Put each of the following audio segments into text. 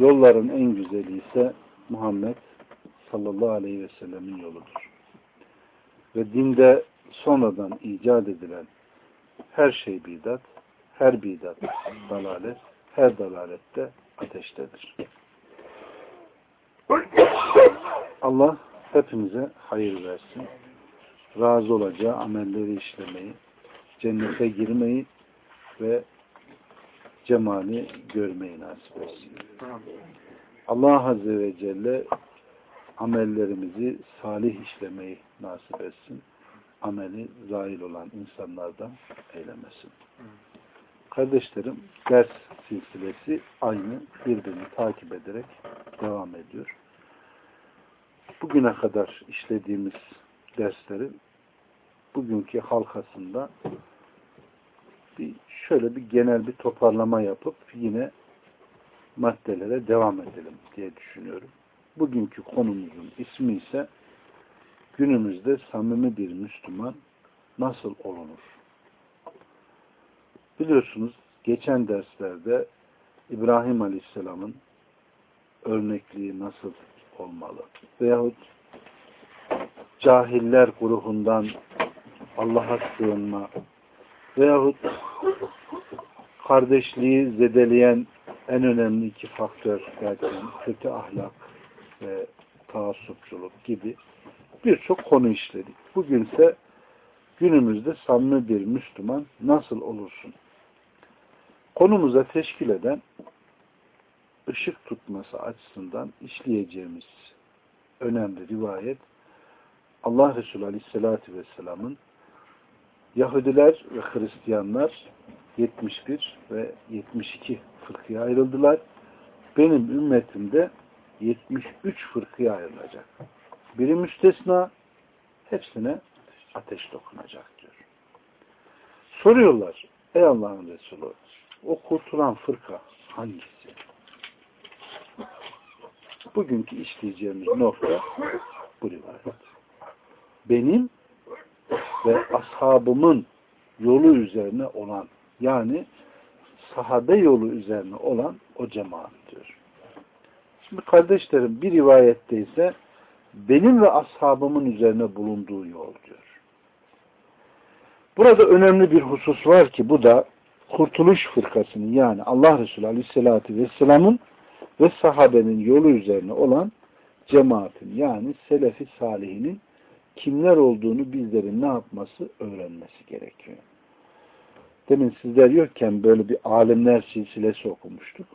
yolların en güzeli ise Muhammed sallallahu aleyhi ve sellemin yoludur. Ve dinde sonradan icat edilen her şey bidat, her bidat dalalet, her dalalette ateştedir. Allah hepimize hayır versin. Razı olacağı amelleri işlemeyi, cennete girmeyi ve cemali görmeyi nasip etsin. Allah Azze ve Celle amellerimizi salih işlemeyi nasip etsin. Ameli zahil olan insanlardan eylemesin. Kardeşlerim, ders silsilesi aynı birbirini takip ederek devam ediyor. Bugüne kadar işlediğimiz derslerin bugünkü halkasında bir şöyle bir genel bir toparlama yapıp yine maddelere devam edelim diye düşünüyorum. Bugünkü konumuzun ismi ise günümüzde samimi bir Müslüman nasıl olunur? Biliyorsunuz geçen derslerde İbrahim Aleyhisselam'ın örnekliği nasıl olmalı? Veyahut cahiller grubundan Allah'a sığınma veyahut kardeşliği zedeleyen en önemli iki faktör derken kötü ahlak ve taassupçuluk gibi birçok konu işledik. Bugünse günümüzde samimi bir Müslüman nasıl olursun? Konumuza teşkil eden ışık tutması açısından işleyeceğimiz önemli rivayet Allah Resulü Aleyhisselatü Vesselam'ın Yahudiler ve Hristiyanlar 71 ve 72 fırkıya ayrıldılar. Benim ümmetimde 73 fırkıya ayrılacak. Biri müstesna, hepsine ateş dokunacak diyor. Soruyorlar, ey Allah'ın Resulü, o kurtulan fırka hangisi? Bugünkü işleyeceğimiz nokta bu rivayet. Benim ve ashabımın yolu üzerine olan yani sahabe yolu üzerine olan o cemaat diyor. Şimdi kardeşlerim bir rivayette ise benim ve ashabımın üzerine bulunduğu yol diyor. Burada önemli bir husus var ki bu da Kurtuluş Fırkası'nın yani Allah Resulü Aleyhisselatü Vesselam'ın ve sahabenin yolu üzerine olan cemaatin yani Selefi Salihinin kimler olduğunu bizlerin ne yapması öğrenmesi gerekiyor. Demin sizler yokken böyle bir alimler silsilesi okumuştuk.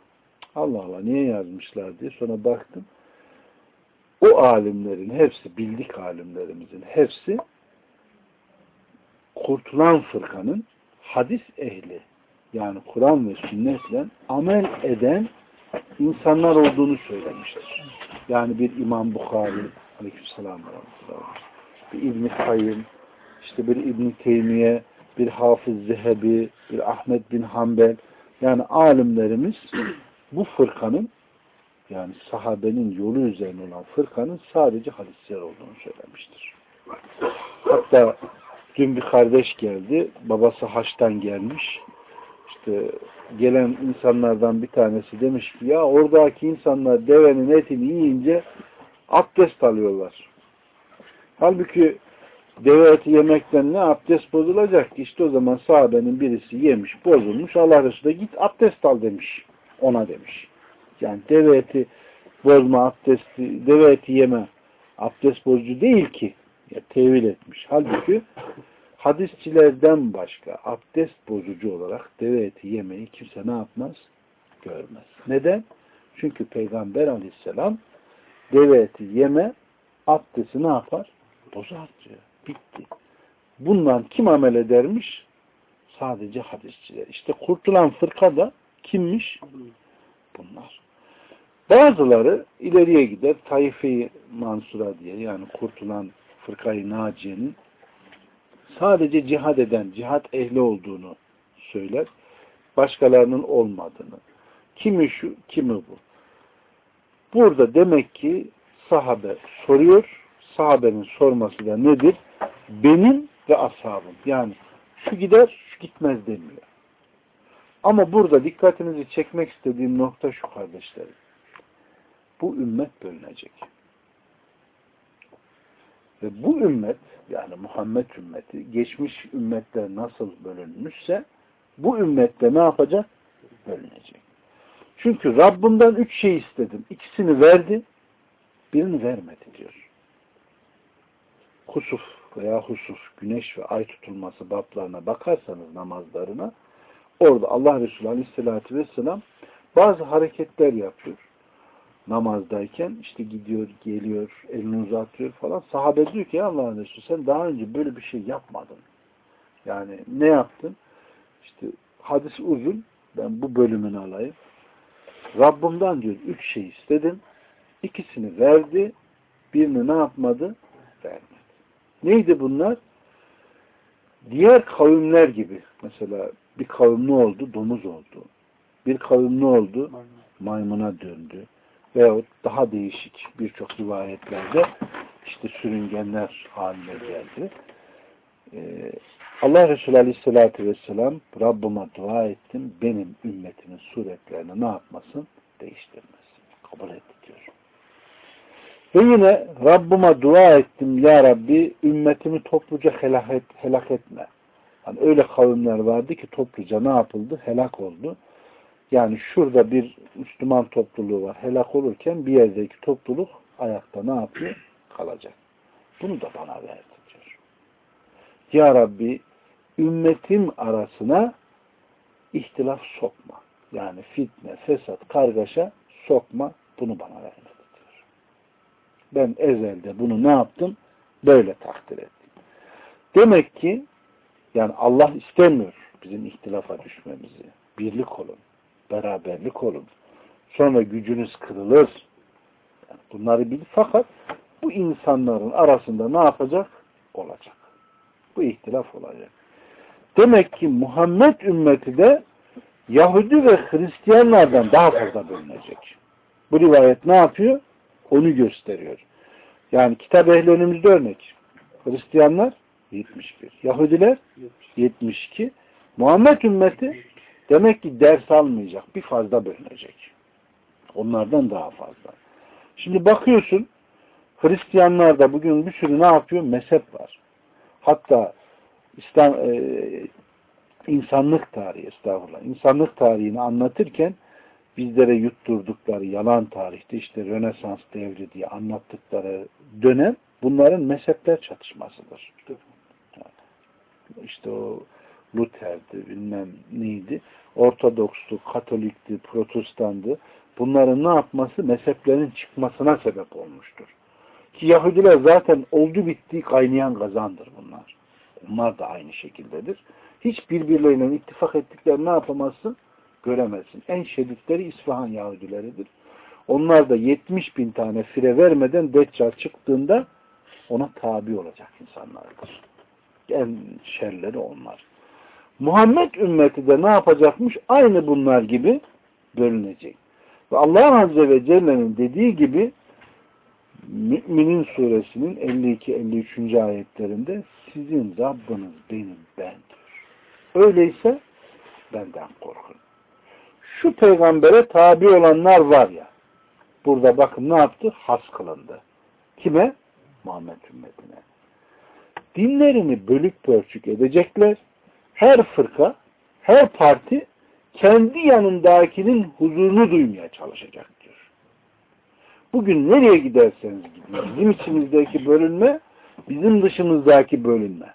Allah Allah niye yazmışlar diye sonra baktım. O alimlerin hepsi, bildik alimlerimizin hepsi kurtulan fırkanın hadis ehli yani Kur'an ve sünnetle amel eden insanlar olduğunu söylemiştir. Yani bir İmam Bukhari aleykümselam bir İbn-i Kayyım işte bir İbn-i Teymiye bir Hafız Zehebi bir Ahmet bin Hanbel yani alimlerimiz bu fırkanın yani sahabenin yolu üzerine olan fırkanın sadece hadisler olduğunu söylemiştir. Hatta dün bir kardeş geldi. Babası haçtan gelmiş. İşte gelen insanlardan bir tanesi demiş ki ya oradaki insanlar devenin etini yiyince abdest alıyorlar. Halbuki deve eti yemekten ne abdest bozulacak ki? İşte o zaman sahabenin birisi yemiş, bozulmuş. Allah Resulü git abdest al demiş. Ona demiş. Yani deve eti bozma abdesti, deve eti yeme abdest bozucu değil ki. Ya, tevil etmiş. Halbuki hadisçilerden başka abdest bozucu olarak deve eti yemeyi kimse ne yapmaz? Görmez. Neden? Çünkü Peygamber aleyhisselam deve eti yeme abdesti ne yapar? Bozar diyor. Bitti. Bundan kim amel edermiş? Sadece hadisçiler. İşte kurtulan fırka da kimmiş? Bunlar. Bazıları ileriye gider Taife-i Mansura diye yani kurtulan fırkayı Naciye'nin sadece cihad eden, cihat ehli olduğunu söyler. Başkalarının olmadığını. Kimi şu, kimi bu. Burada demek ki sahabe soruyor. Sahabenin sorması da nedir? Benim ve ashabım. Yani şu gider, şu gitmez demiyor. Ama burada dikkatinizi çekmek istediğim nokta şu kardeşlerim. Bu ümmet bölünecek. Ve bu ümmet yani Muhammed ümmeti geçmiş ümmetler nasıl bölünmüşse bu ümmette ne yapacak? Bölünecek. Çünkü Rabbimden üç şey istedim. İkisini verdi, birini vermedi diyor. Kusuf veya husuf, güneş ve ay tutulması bablarına bakarsanız namazlarına orada Allah Resulü Aleyhisselatü Vesselam bazı hareketler yapıyor. Namazdayken işte gidiyor, geliyor, elini uzatıyor falan. Sahabe diyor ki Allah Resulü sen daha önce böyle bir şey yapmadın. Yani ne yaptın? İşte hadis uzun. Ben bu bölümünü alayım. Rabbimden diyor üç şey istedim. İkisini verdi. Birini ne yapmadı? Vermedi. Neydi bunlar? Diğer kavimler gibi. Mesela bir kavim ne oldu? Domuz oldu. Bir kavim ne oldu? Maymuna döndü. Veyahut daha değişik birçok rivayetlerde işte sürüngenler haline geldi. Ee, Allah Resulü Aleyhisselatü Vesselam Rabbime dua ettim. Benim ümmetimin suretlerini ne yapmasın? Değiştirmesin. Kabul etti diyor. Ve yine Rabbime dua ettim ya Rabbi ümmetimi topluca helak, et, helak etme. Hani öyle kavimler vardı ki topluca ne yapıldı? Helak oldu. Yani şurada bir Müslüman topluluğu var. Helak olurken bir yerdeki topluluk ayakta ne yapıyor? Kalacak. Bunu da bana verdi diyor. Ya Rabbi ümmetim arasına ihtilaf sokma. Yani fitne, fesat, kargaşa sokma. Bunu bana diyor. Ben ezelde bunu ne yaptım? Böyle takdir ettim. Demek ki yani Allah istemiyor bizim ihtilafa düşmemizi. Birlik olun. Beraberlik olun. Sonra gücünüz kırılır. Yani bunları bil. Fakat bu insanların arasında ne yapacak? Olacak. Bu ihtilaf olacak. Demek ki Muhammed ümmeti de Yahudi ve Hristiyanlardan daha fazla bölünecek. Bu rivayet ne yapıyor? Onu gösteriyor. Yani kitap ehli önümüzde örnek. Hristiyanlar 71. Yahudiler 72. Muhammed ümmeti demek ki ders almayacak. Bir fazla bölünecek. Onlardan daha fazla. Şimdi bakıyorsun Hristiyanlarda bugün bir sürü ne yapıyor? Mezhep var. Hatta İslam e, insanlık tarihi estağfurullah. İnsanlık tarihini anlatırken bizlere yutturdukları yalan tarihte işte Rönesans devri diye anlattıkları dönem bunların mezhepler çatışmasıdır. İşte o Luther'di, bilmem neydi. Ortodokstu, Katolikti, Protestandı. Bunların ne yapması? Mezheplerin çıkmasına sebep olmuştur. Ki Yahudiler zaten oldu bitti kaynayan kazandır bunlar. Onlar da aynı şekildedir. Hiç birbirleriyle ittifak ettiklerini ne yapamazsın? Göremezsin. En şedidleri İsfahan Yahudileridir. Onlar da 70 bin tane fire vermeden Deccal çıktığında ona tabi olacak insanlardır. En şerleri onlar. Muhammed ümmeti de ne yapacakmış? Aynı bunlar gibi bölünecek. Ve Allah Azze ve Celle'nin dediği gibi Müminin suresinin 52-53. ayetlerinde sizin Rabbiniz benim bendir. Öyleyse benden korkun. Şu peygambere tabi olanlar var ya burada bakın ne yaptı? Has kılındı. Kime? Muhammed ümmetine. Dinlerini bölük pörçük edecekler. Her fırka, her parti kendi yanındakinin huzurunu duymaya çalışacak diyor. Bugün nereye giderseniz gidin. Bizim içimizdeki bölünme, bizim dışımızdaki bölünme.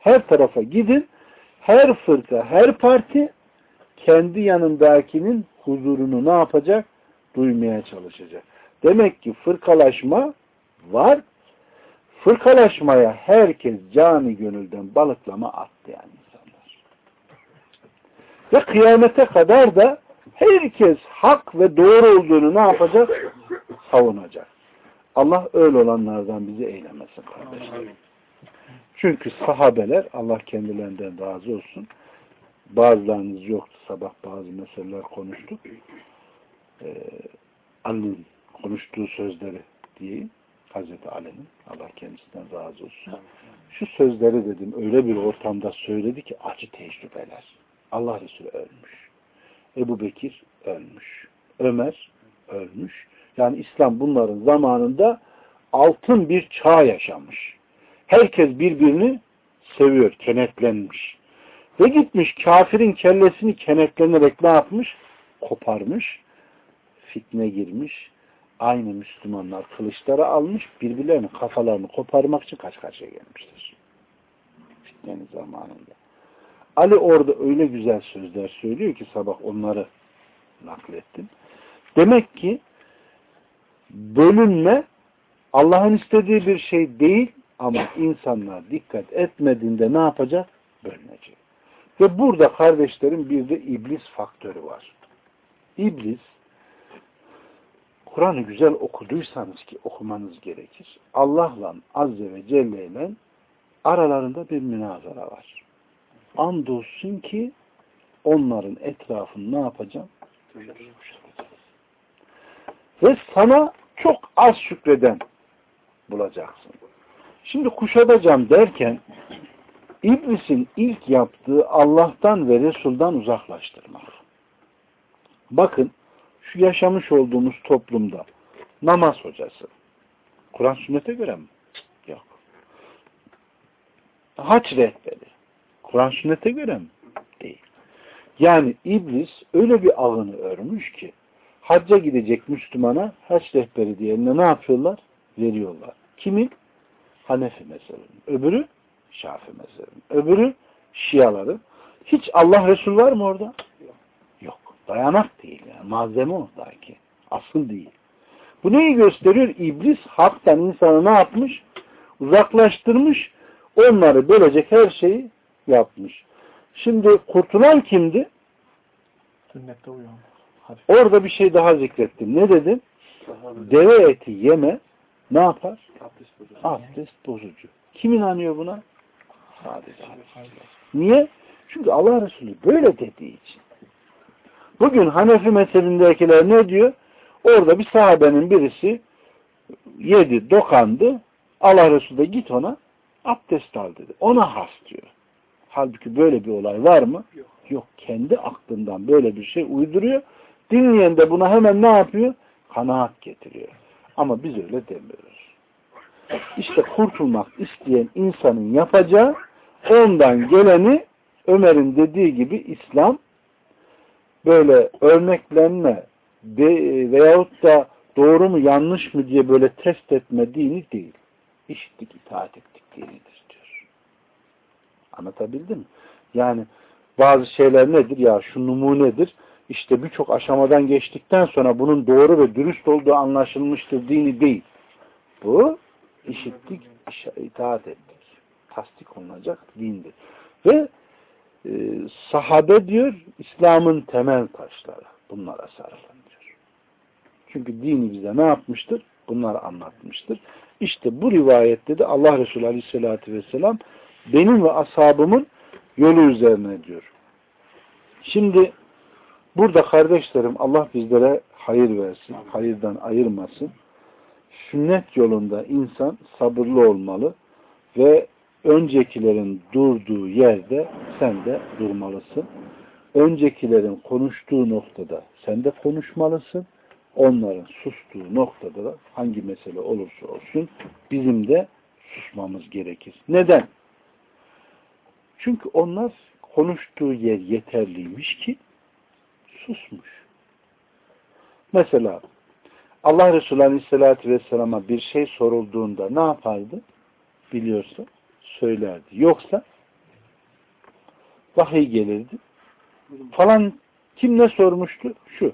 Her tarafa gidin. Her fırka, her parti kendi yanındakinin huzurunu ne yapacak? Duymaya çalışacak. Demek ki fırkalaşma var. Fırkalaşmaya herkes cani gönülden balıklama attı yani insanlar. Ve kıyamete kadar da Herkes hak ve doğru olduğunu ne yapacak? Savunacak. Allah öyle olanlardan bizi eylemesin kardeşlerim. Çünkü sahabeler Allah kendilerinden razı olsun. Bazılarınız yoktu sabah bazı meseleler konuştuk. Ee, Ali'nin konuştuğu sözleri diyeyim. Hazreti Ali'nin Allah kendisinden razı olsun. Şu sözleri dedim öyle bir ortamda söyledi ki acı tecrübeler. Allah Resulü ölmüş. Ebu Bekir ölmüş. Ömer ölmüş. Yani İslam bunların zamanında altın bir çağ yaşamış. Herkes birbirini seviyor, kenetlenmiş. Ve gitmiş kafirin kellesini kenetlenerek ne yapmış? Koparmış. Fitne girmiş. Aynı Müslümanlar kılıçları almış, birbirlerinin kafalarını koparmak için kaç karşıya gelmiştir. Fitnenin zamanında. Ali orada öyle güzel sözler söylüyor ki sabah onları naklettim. Demek ki bölünme Allah'ın istediği bir şey değil ama insanlar dikkat etmediğinde ne yapacak? Bölünecek. Ve burada kardeşlerim bir de iblis faktörü var. İblis Kur'an'ı güzel okuduysanız ki okumanız gerekir. Allah'la Azze ve Celle ile aralarında bir münazara var. Andolsun ki onların etrafını ne yapacağım? Ve sana çok az şükreden bulacaksın. Şimdi kuşatacağım derken İblisin ilk yaptığı Allah'tan ve Resul'dan uzaklaştırmak. Bakın şu yaşamış olduğumuz toplumda namaz hocası. Kur'an sünnete göre mi? Yok. Haç rehberi. Kur'an sünnete göre mi? Değil. Yani iblis öyle bir ağını örmüş ki hacca gidecek Müslümana haç rehberi diye eline ne yapıyorlar? Veriyorlar. Kimin? Hanefi mezhebinin. Öbürü Şafi mezhebinin. Öbürü Şiaları. Hiç Allah Resul var mı orada? Yok. Yok. Dayanak değil. Yani. Malzeme o ki. Asıl değil. Bu neyi gösteriyor? İblis haktan insanı ne yapmış? Uzaklaştırmış. Onları bölecek her şeyi yapmış. Şimdi kurtulan kimdi? Sünnette uyan. Orada bir şey daha zikrettim. Ne dedim? Deve eti yeme ne yapar? Abdest bozucu. Abdest bozucu. Kim inanıyor buna? Sadece Niye? Çünkü Allah Resulü böyle dediği için. Bugün Hanefi mezhebindekiler ne diyor? Orada bir sahabenin birisi yedi, dokandı. Allah Resulü de git ona abdest al dedi. Ona has diyor. Halbuki böyle bir olay var mı? Yok. Yok. Kendi aklından böyle bir şey uyduruyor. Dinleyen de buna hemen ne yapıyor? Kanaat getiriyor. Ama biz öyle demiyoruz. İşte kurtulmak isteyen insanın yapacağı ondan geleni Ömer'in dediği gibi İslam böyle örneklenme veyahut da doğru mu yanlış mı diye böyle test etme dini değil. İşittik, itaat ettik dinidir diyor. Anlatabildim mi? Yani bazı şeyler nedir? Ya şu numunedir. İşte birçok aşamadan geçtikten sonra bunun doğru ve dürüst olduğu anlaşılmıştır dini değil. Bu işittik, itaat ettik. Tasdik olunacak dindir. Ve e, sahabe diyor İslam'ın temel taşları. Bunlara sarılın diyor. Çünkü dini bize ne yapmıştır? Bunları anlatmıştır. İşte bu rivayette de Allah Resulü Aleyhisselatü Vesselam benim ve ashabımın yolu üzerine diyor. Şimdi burada kardeşlerim Allah bizlere hayır versin, hayırdan ayırmasın. Sünnet yolunda insan sabırlı olmalı ve öncekilerin durduğu yerde sen de durmalısın. Öncekilerin konuştuğu noktada sen de konuşmalısın. Onların sustuğu noktada da hangi mesele olursa olsun bizim de susmamız gerekir. Neden? Çünkü onlar konuştuğu yer yeterliymiş ki susmuş. Mesela Allah Resulü Aleyhisselatü Vesselam'a bir şey sorulduğunda ne yapardı? Biliyorsa söylerdi. Yoksa vahiy gelirdi. Falan kim ne sormuştu? Şu.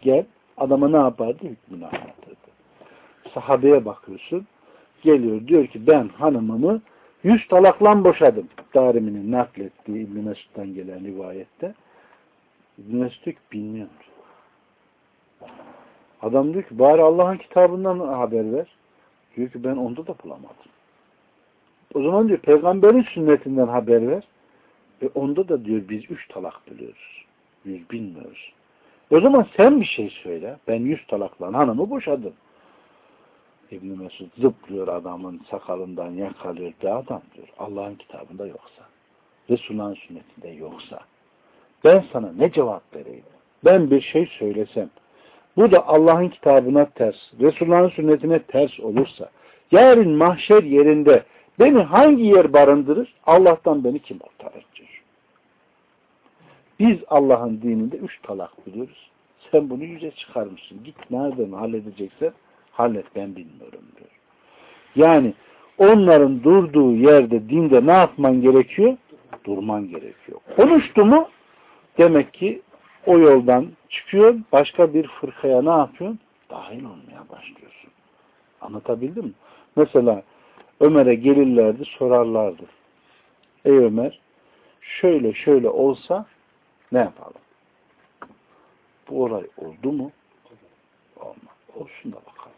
Gel. Adama ne yapardı? Hükmünü anlatırdı. Sahabeye bakıyorsun. Geliyor diyor ki ben hanımımı yüz talaklan boşadım. Dariminin naklettiği İbn-i Mesud'dan gelen rivayette. İbn-i Mesud bilmiyor. Adam diyor ki bari Allah'ın kitabından haber ver. Diyor ki ben onda da bulamadım. O zaman diyor peygamberin sünnetinden haber ver. E onda da diyor biz üç talak biliyoruz. Yüz bilmiyoruz. O zaman sen bir şey söyle. Ben yüz talakla hanımı boşadım. İbn Mesud zıplıyor adamın sakalından yakalıyor. De adam diyor. Allah'ın kitabında yoksa. Resulullah'ın sünnetinde yoksa. Ben sana ne cevap vereyim? Ben bir şey söylesem. Bu da Allah'ın kitabına ters. Resulullah'ın sünnetine ters olursa. Yarın mahşer yerinde beni hangi yer barındırır? Allah'tan beni kim kurtarır diyor. Biz Allah'ın dininde üç talak biliyoruz. Sen bunu yüze çıkarmışsın. Git nereden halledeceksen hallet ben bilmiyorum diyor. Yani onların durduğu yerde dinde ne yapman gerekiyor? Durman gerekiyor. Konuştu mu demek ki o yoldan çıkıyor. Başka bir fırkaya ne yapıyorsun? Dahil olmaya başlıyorsun. Anlatabildim mi? Mesela Ömer'e gelirlerdi sorarlardı. Ey Ömer şöyle şöyle olsa ne yapalım? Bu olay oldu mu? Olmaz. Olsun da bakalım.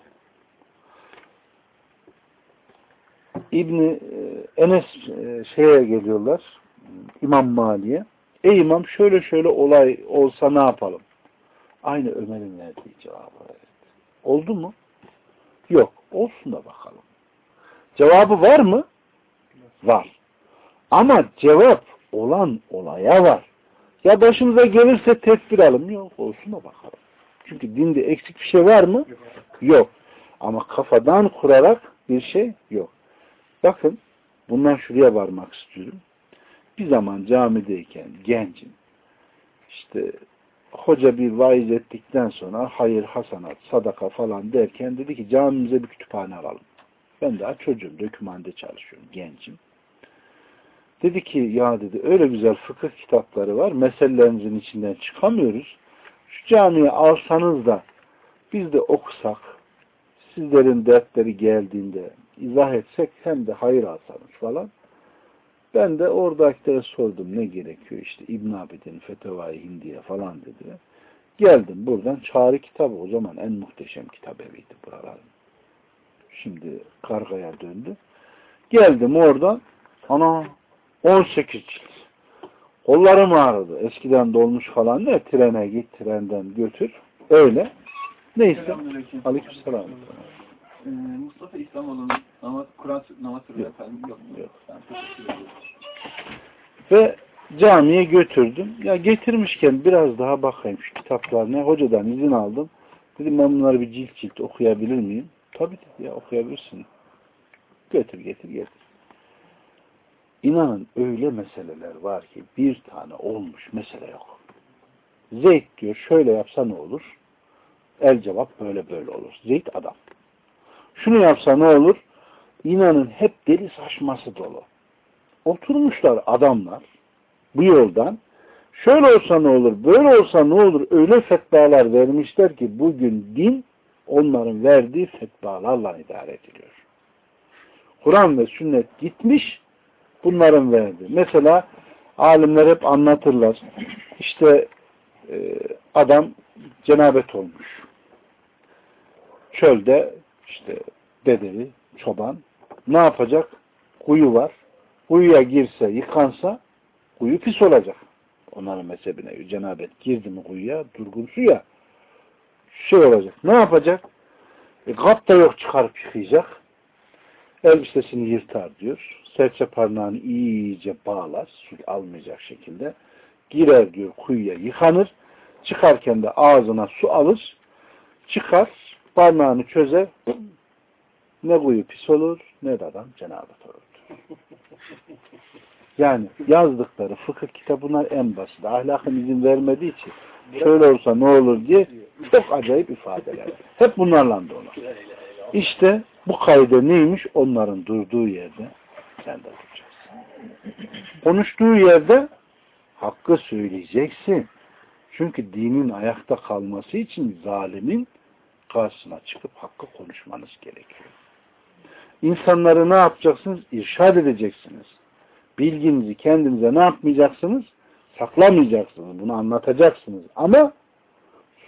İbni e, Enes e, şeye geliyorlar İmam Mali'ye. Ey imam şöyle şöyle olay olsa ne yapalım? Aynı Ömer'in verdiği cevabı verdi. Oldu mu? Yok. Olsun da bakalım. Cevabı var mı? Var. Ama cevap olan olaya var. Ya başımıza gelirse tedbir alın. Yok. Olsun da bakalım. Çünkü dinde eksik bir şey var mı? Yok. Ama kafadan kurarak bir şey yok. Bakın bundan şuraya varmak istiyorum. Bir zaman camideyken gencim işte hoca bir vaiz ettikten sonra hayır, hasanat, sadaka falan derken dedi ki camimize bir kütüphane alalım. Ben daha çocuğum, dökümhanede çalışıyorum, gencim. Dedi ki ya dedi öyle güzel fıkıh kitapları var, meselelerimizin içinden çıkamıyoruz. Şu camiye alsanız da biz de okusak, sizlerin dertleri geldiğinde izah etsek hem de hayır alsanız falan. Ben de oradakilere sordum ne gerekiyor işte İbn Abidin Fetevai Hindiye falan dediler. Geldim buradan çağrı kitabı o zaman en muhteşem kitap eviydi buraların. Şimdi kargaya döndü. Geldim oradan ana 18 cilt. Kollarım ağrıdı. Eskiden dolmuş falan ne? Trene git, trenden götür. Öyle. Neyse. Aleykümselam. Ee, Mustafa İslamoğlu'nun namaz, Kur'an namaz sürüyor Yok. efendim. Yok. Yok. Ve camiye götürdüm. Ya getirmişken biraz daha bakayım şu kitaplarına. Hocadan izin aldım. Dedim ben bunları bir cilt cilt okuyabilir miyim? Tabii ya okuyabilirsin. Götür getir getir. İnanın öyle meseleler var ki bir tane olmuş mesele yok. Zeyd diyor şöyle yapsa ne olur? El cevap böyle böyle olur. Zeyd adam. Şunu yapsa ne olur? İnanın hep deli saçması dolu. Oturmuşlar adamlar bu yoldan. Şöyle olsa ne olur, böyle olsa ne olur öyle fetvalar vermişler ki bugün din onların verdiği fetvalarla idare ediliyor. Kuran ve sünnet gitmiş, bunların verdi. Mesela alimler hep anlatırlar. İşte e, adam cenabet olmuş. Çölde işte dedevi, çoban ne yapacak? Kuyu var. Kuyuya girse, yıkansa kuyu pis olacak. Onların mezhebine cenabet girdi mi kuyuya, durgun suya şey olacak. Ne yapacak? E, kap da yok çıkarıp yıkayacak. Elbisesini yırtar diyor. Serçe parmağını iyice bağlar. Su almayacak şekilde. Girer diyor kuyuya yıkanır. Çıkarken de ağzına su alır. Çıkar. Parmağını çözer. Ne kuyu pis olur ne de adam cenabet olur. Yani yazdıkları fıkıh kitabı en basit. Ahlakın izin vermediği için şöyle olsa ne olur diye çok acayip ifadeler. Hep bunlarla dolu. İşte bu kaide neymiş? Onların durduğu yerde sen de duracaksın. Konuştuğu yerde hakkı söyleyeceksin. Çünkü dinin ayakta kalması için zalimin karşısına çıkıp hakkı konuşmanız gerekiyor. İnsanları ne yapacaksınız? İrşad edeceksiniz. Bilginizi kendinize ne yapmayacaksınız? Saklamayacaksınız. Bunu anlatacaksınız. Ama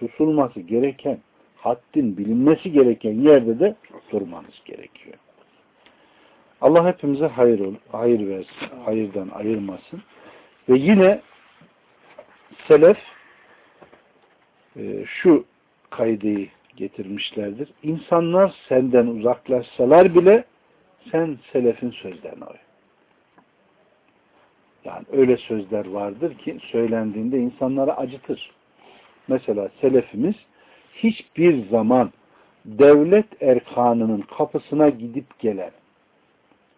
susulması gereken haddin bilinmesi gereken yerde de durmanız gerekiyor. Allah hepimize hayır, hayır versin, hayırdan ayırmasın. Ve yine selef e, şu kaydeyi getirmişlerdir. İnsanlar senden uzaklaşsalar bile sen selefin sözlerine uy. Yani öyle sözler vardır ki söylendiğinde insanlara acıtır. Mesela selefimiz hiçbir zaman devlet erkanının kapısına gidip gelen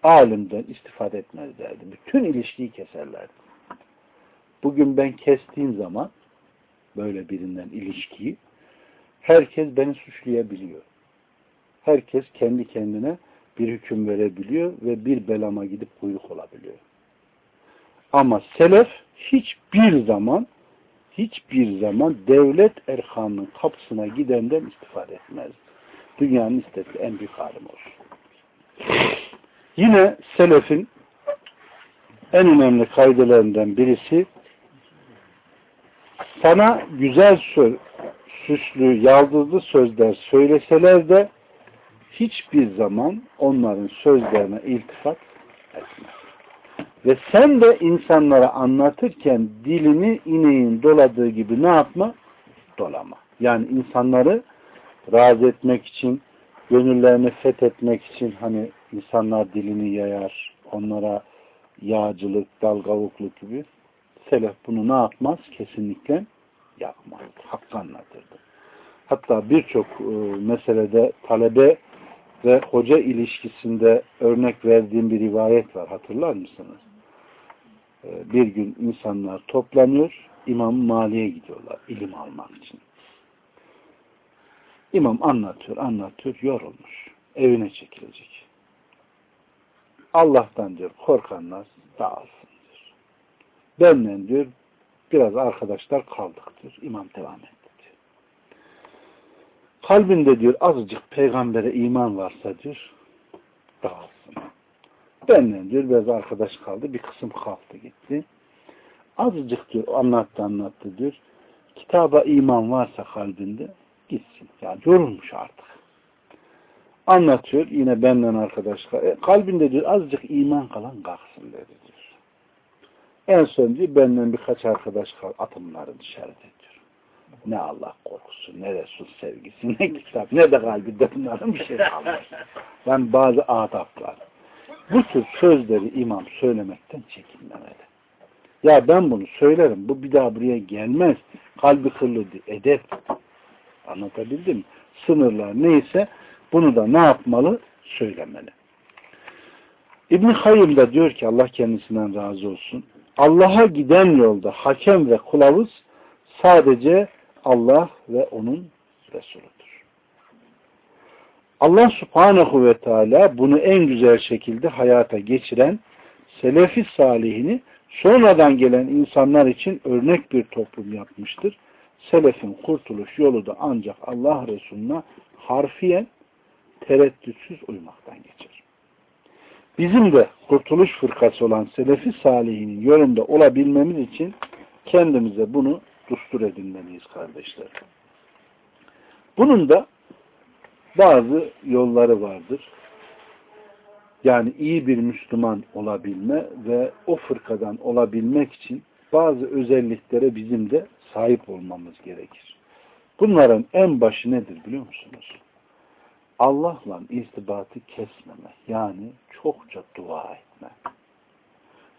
alimden istifade etmezlerdi. Bütün ilişkiyi keserlerdi. Bugün ben kestiğim zaman böyle birinden ilişkiyi herkes beni suçlayabiliyor. Herkes kendi kendine bir hüküm verebiliyor ve bir belama gidip kuyruk olabiliyor. Ama selef hiçbir zaman hiçbir zaman devlet erkanının kapısına gidenden istifade etmez. Dünyanın istediği en büyük alim olur. Yine selefin en önemli kaydelerinden birisi sana güzel söz, süslü, yaldızlı sözler söyleseler de hiçbir zaman onların sözlerine iltifat etmez. Ve sen de insanlara anlatırken dilini ineğin doladığı gibi ne yapma? Dolama. Yani insanları razı etmek için, gönüllerini fethetmek için hani insanlar dilini yayar, onlara yağcılık, dalgavukluk gibi selef bunu ne yapmaz? Kesinlikle yapmaz. Hakkı anlatırdı. Hatta birçok e, meselede talebe ve hoca ilişkisinde örnek verdiğim bir rivayet var. Hatırlar mısınız? E, bir gün insanlar toplanıyor, imam maliye gidiyorlar ilim almak için. İmam anlatıyor, anlatıyor, yorulmuş. Evine çekilecek. Allah'tan diyor korkanlar dağılsın diyor. Benle diyor biraz arkadaşlar kaldık diyor. İmam devam etti diyor. Kalbinde diyor azıcık peygambere iman varsa diyor dağılsın. Benle diyor biraz arkadaş kaldı. Bir kısım kalktı gitti. Azıcık diyor anlattı anlattı diyor. Kitaba iman varsa kalbinde gitsin. Yani yorulmuş artık. Anlatıyor. Yine benden arkadaşlar. E, kalbinde diyor azıcık iman kalan kalksın dedi diyor. En son diyor benden birkaç arkadaş kal. Atımları dışarı diyor. Ne Allah korkusu, ne Resul sevgisi, ne kitap, ne de kalbinde bunların bir şey kalmaz. Yani bazı adaplar. Bu tür sözleri imam söylemekten çekinmemeli. Ya ben bunu söylerim. Bu bir daha buraya gelmez. Kalbi kırılır. Edep. Anlatabildim mi? Sınırlar neyse bunu da ne yapmalı? Söylemeli. İbn-i Hayyim da diyor ki Allah kendisinden razı olsun. Allah'a giden yolda hakem ve kılavuz sadece Allah ve onun Resuludur. Allah subhanahu ve teala bunu en güzel şekilde hayata geçiren selefi salihini sonradan gelen insanlar için örnek bir toplum yapmıştır. Selefin kurtuluş yolu da ancak Allah Resulüne harfiyen tereddütsüz uymaktan geçer. Bizim de kurtuluş fırkası olan Selefi Salihinin yolunda olabilmemiz için kendimize bunu dustur edinmeliyiz kardeşler. Bunun da bazı yolları vardır. Yani iyi bir Müslüman olabilme ve o fırkadan olabilmek için bazı özelliklere bizim de sahip olmamız gerekir. Bunların en başı nedir biliyor musunuz? Allah'la irtibatı kesmeme. Yani çokça dua etme.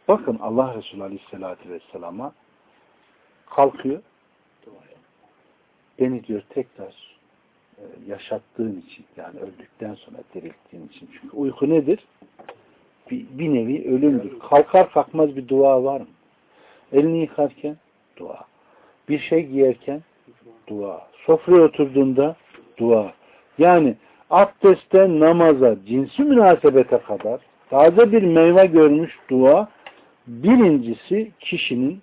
Bakın Allah Resulü Aleyhisselatü Vesselam'a kalkıyor. Beni diyor tekrar yaşattığın için yani öldükten sonra dirilttiğin için. Çünkü uyku nedir? Bir, bir nevi ölümdür. Kalkar kalkmaz bir dua var mı? Elini yıkarken dua. Bir şey giyerken dua. Sofraya oturduğunda dua. Yani abdestten namaza, cinsi münasebete kadar taze bir meyve görmüş dua birincisi kişinin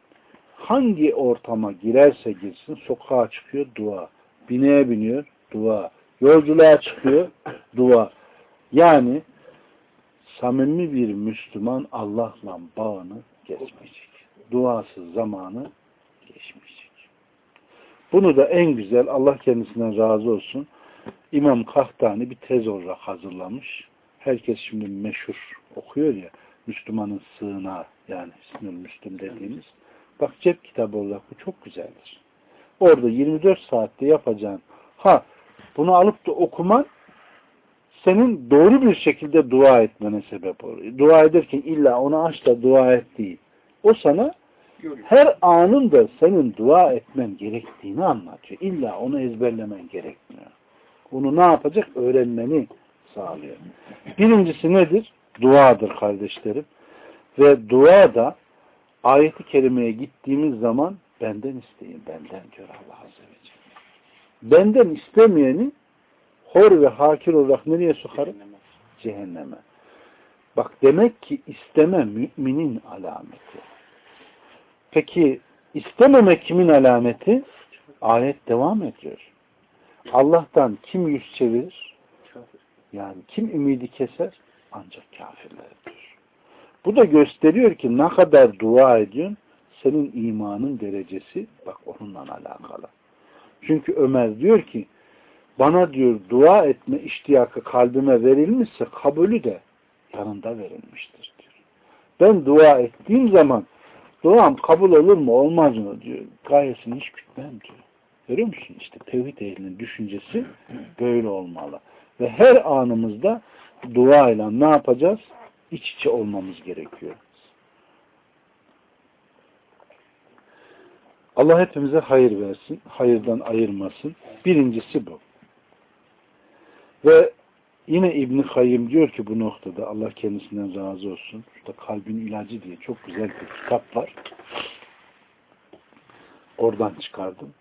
hangi ortama girerse girsin sokağa çıkıyor dua. Bineğe biniyor dua. Yolculuğa çıkıyor dua. Yani samimi bir Müslüman Allah'la bağını kesmeyecek. Duasız zamanı geçmeyecek. Bunu da en güzel Allah kendisinden razı olsun İmam Kahtani bir tez olarak hazırlamış. Herkes şimdi meşhur okuyor ya Müslümanın sığınağı yani İsmül Müslüm dediğimiz. Bak cep kitabı olarak bu çok güzeldir. Orada 24 saatte yapacağın ha bunu alıp da okuman senin doğru bir şekilde dua etmene sebep oluyor. Dua ederken illa onu aç da dua et değil. O sana her anında senin dua etmen gerektiğini anlatıyor. İlla onu ezberlemen gerekmiyor. Bunu ne yapacak? Öğrenmeni sağlıyor. Birincisi nedir? Duadır kardeşlerim. Ve dua da ayeti kerimeye gittiğimiz zaman benden isteyin, benden diyor Allah Azze ve Celle. Benden istemeyeni hor ve hakir olarak nereye sokarım? Cehenneme. Bak demek ki isteme müminin alameti. Peki istememe kimin alameti? Ayet devam ediyor. Allah'tan kim yüz çevirir? Yani kim ümidi keser? Ancak kafirlerdir. Bu da gösteriyor ki ne kadar dua ediyorsun senin imanın derecesi bak onunla alakalı. Çünkü Ömer diyor ki bana diyor dua etme iştiyakı kalbime verilmişse kabulü de yanında verilmiştir diyor. Ben dua ettiğim zaman duam kabul olur mu olmaz mı diyor. Gayesini hiç gütmem diyor. Görüyor musun? İşte tevhid ehlinin düşüncesi böyle olmalı. Ve her anımızda dua ile ne yapacağız? İç içe olmamız gerekiyor. Allah hepimize hayır versin. Hayırdan ayırmasın. Birincisi bu. Ve yine İbn Kayyım diyor ki bu noktada Allah kendisinden razı olsun. Şurada kalbin ilacı diye çok güzel bir kitap var. Oradan çıkardım.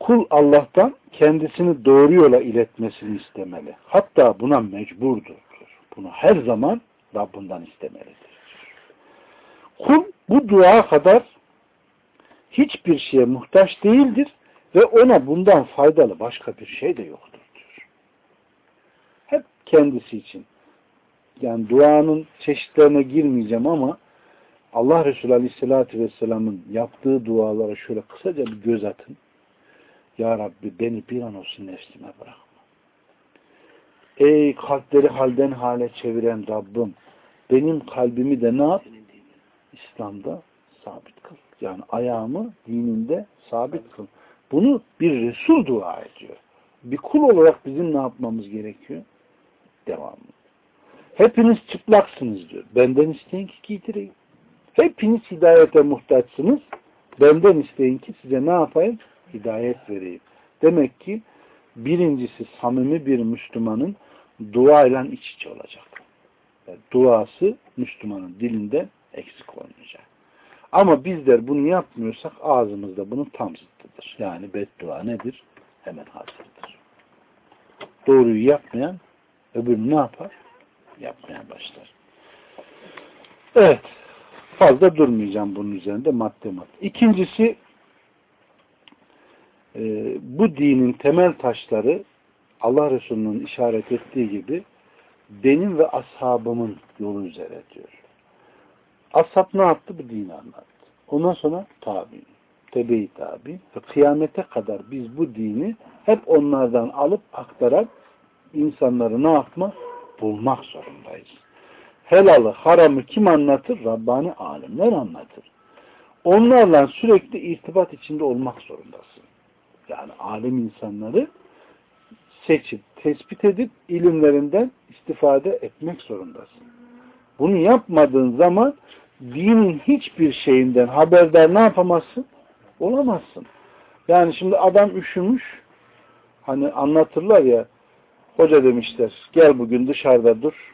Kul Allah'tan kendisini doğru yola iletmesini istemeli. Hatta buna mecburdur. Bunu her zaman Rabbinden istemelidir. Kul bu dua kadar hiçbir şeye muhtaç değildir ve ona bundan faydalı başka bir şey de yoktur diyor. Hep kendisi için. Yani duanın çeşitlerine girmeyeceğim ama Allah Resulü Aleyhisselatü Vesselam'ın yaptığı dualara şöyle kısaca bir göz atın. Ya Rabbi beni bir an olsun nefsime bırakma. Ey kalpleri halden hale çeviren Rabbim benim kalbimi de ne yap? İslam'da sabit kıl. Yani ayağımı dininde sabit kıl. Bunu bir Resul dua ediyor. Bir kul olarak bizim ne yapmamız gerekiyor? Devamlı. Hepiniz çıplaksınız diyor. Benden isteyin ki giydireyim. Hepiniz hidayete muhtaçsınız. Benden isteyin ki size ne yapayım? Hidayet vereyim. Demek ki birincisi samimi bir Müslümanın duayla iç içe olacak. Yani duası Müslümanın dilinde eksik olmayacak. Ama bizler bunu yapmıyorsak ağzımızda bunun tam zıttıdır. Yani beddua nedir? Hemen hazırdır. Doğruyu yapmayan öbürünü ne yapar? Yapmaya başlar. Evet. Fazla durmayacağım bunun üzerinde madde madde. İkincisi e, bu dinin temel taşları Allah Resulü'nün işaret ettiği gibi benim ve ashabımın yolu üzere diyor. Ashab ne yaptı? Bu dini anlattı. Ondan sonra tabi, tebe-i tabi ve kıyamete kadar biz bu dini hep onlardan alıp aktarak insanları ne yapma? Bulmak zorundayız. Helalı, haramı kim anlatır? Rabbani alimler anlatır. Onlarla sürekli irtibat içinde olmak zorundasın. Yani alim insanları seçip, tespit edip ilimlerinden istifade etmek zorundasın. Bunu yapmadığın zaman dinin hiçbir şeyinden haberdar ne yapamazsın? Olamazsın. Yani şimdi adam üşümüş hani anlatırlar ya hoca demişler gel bugün dışarıda dur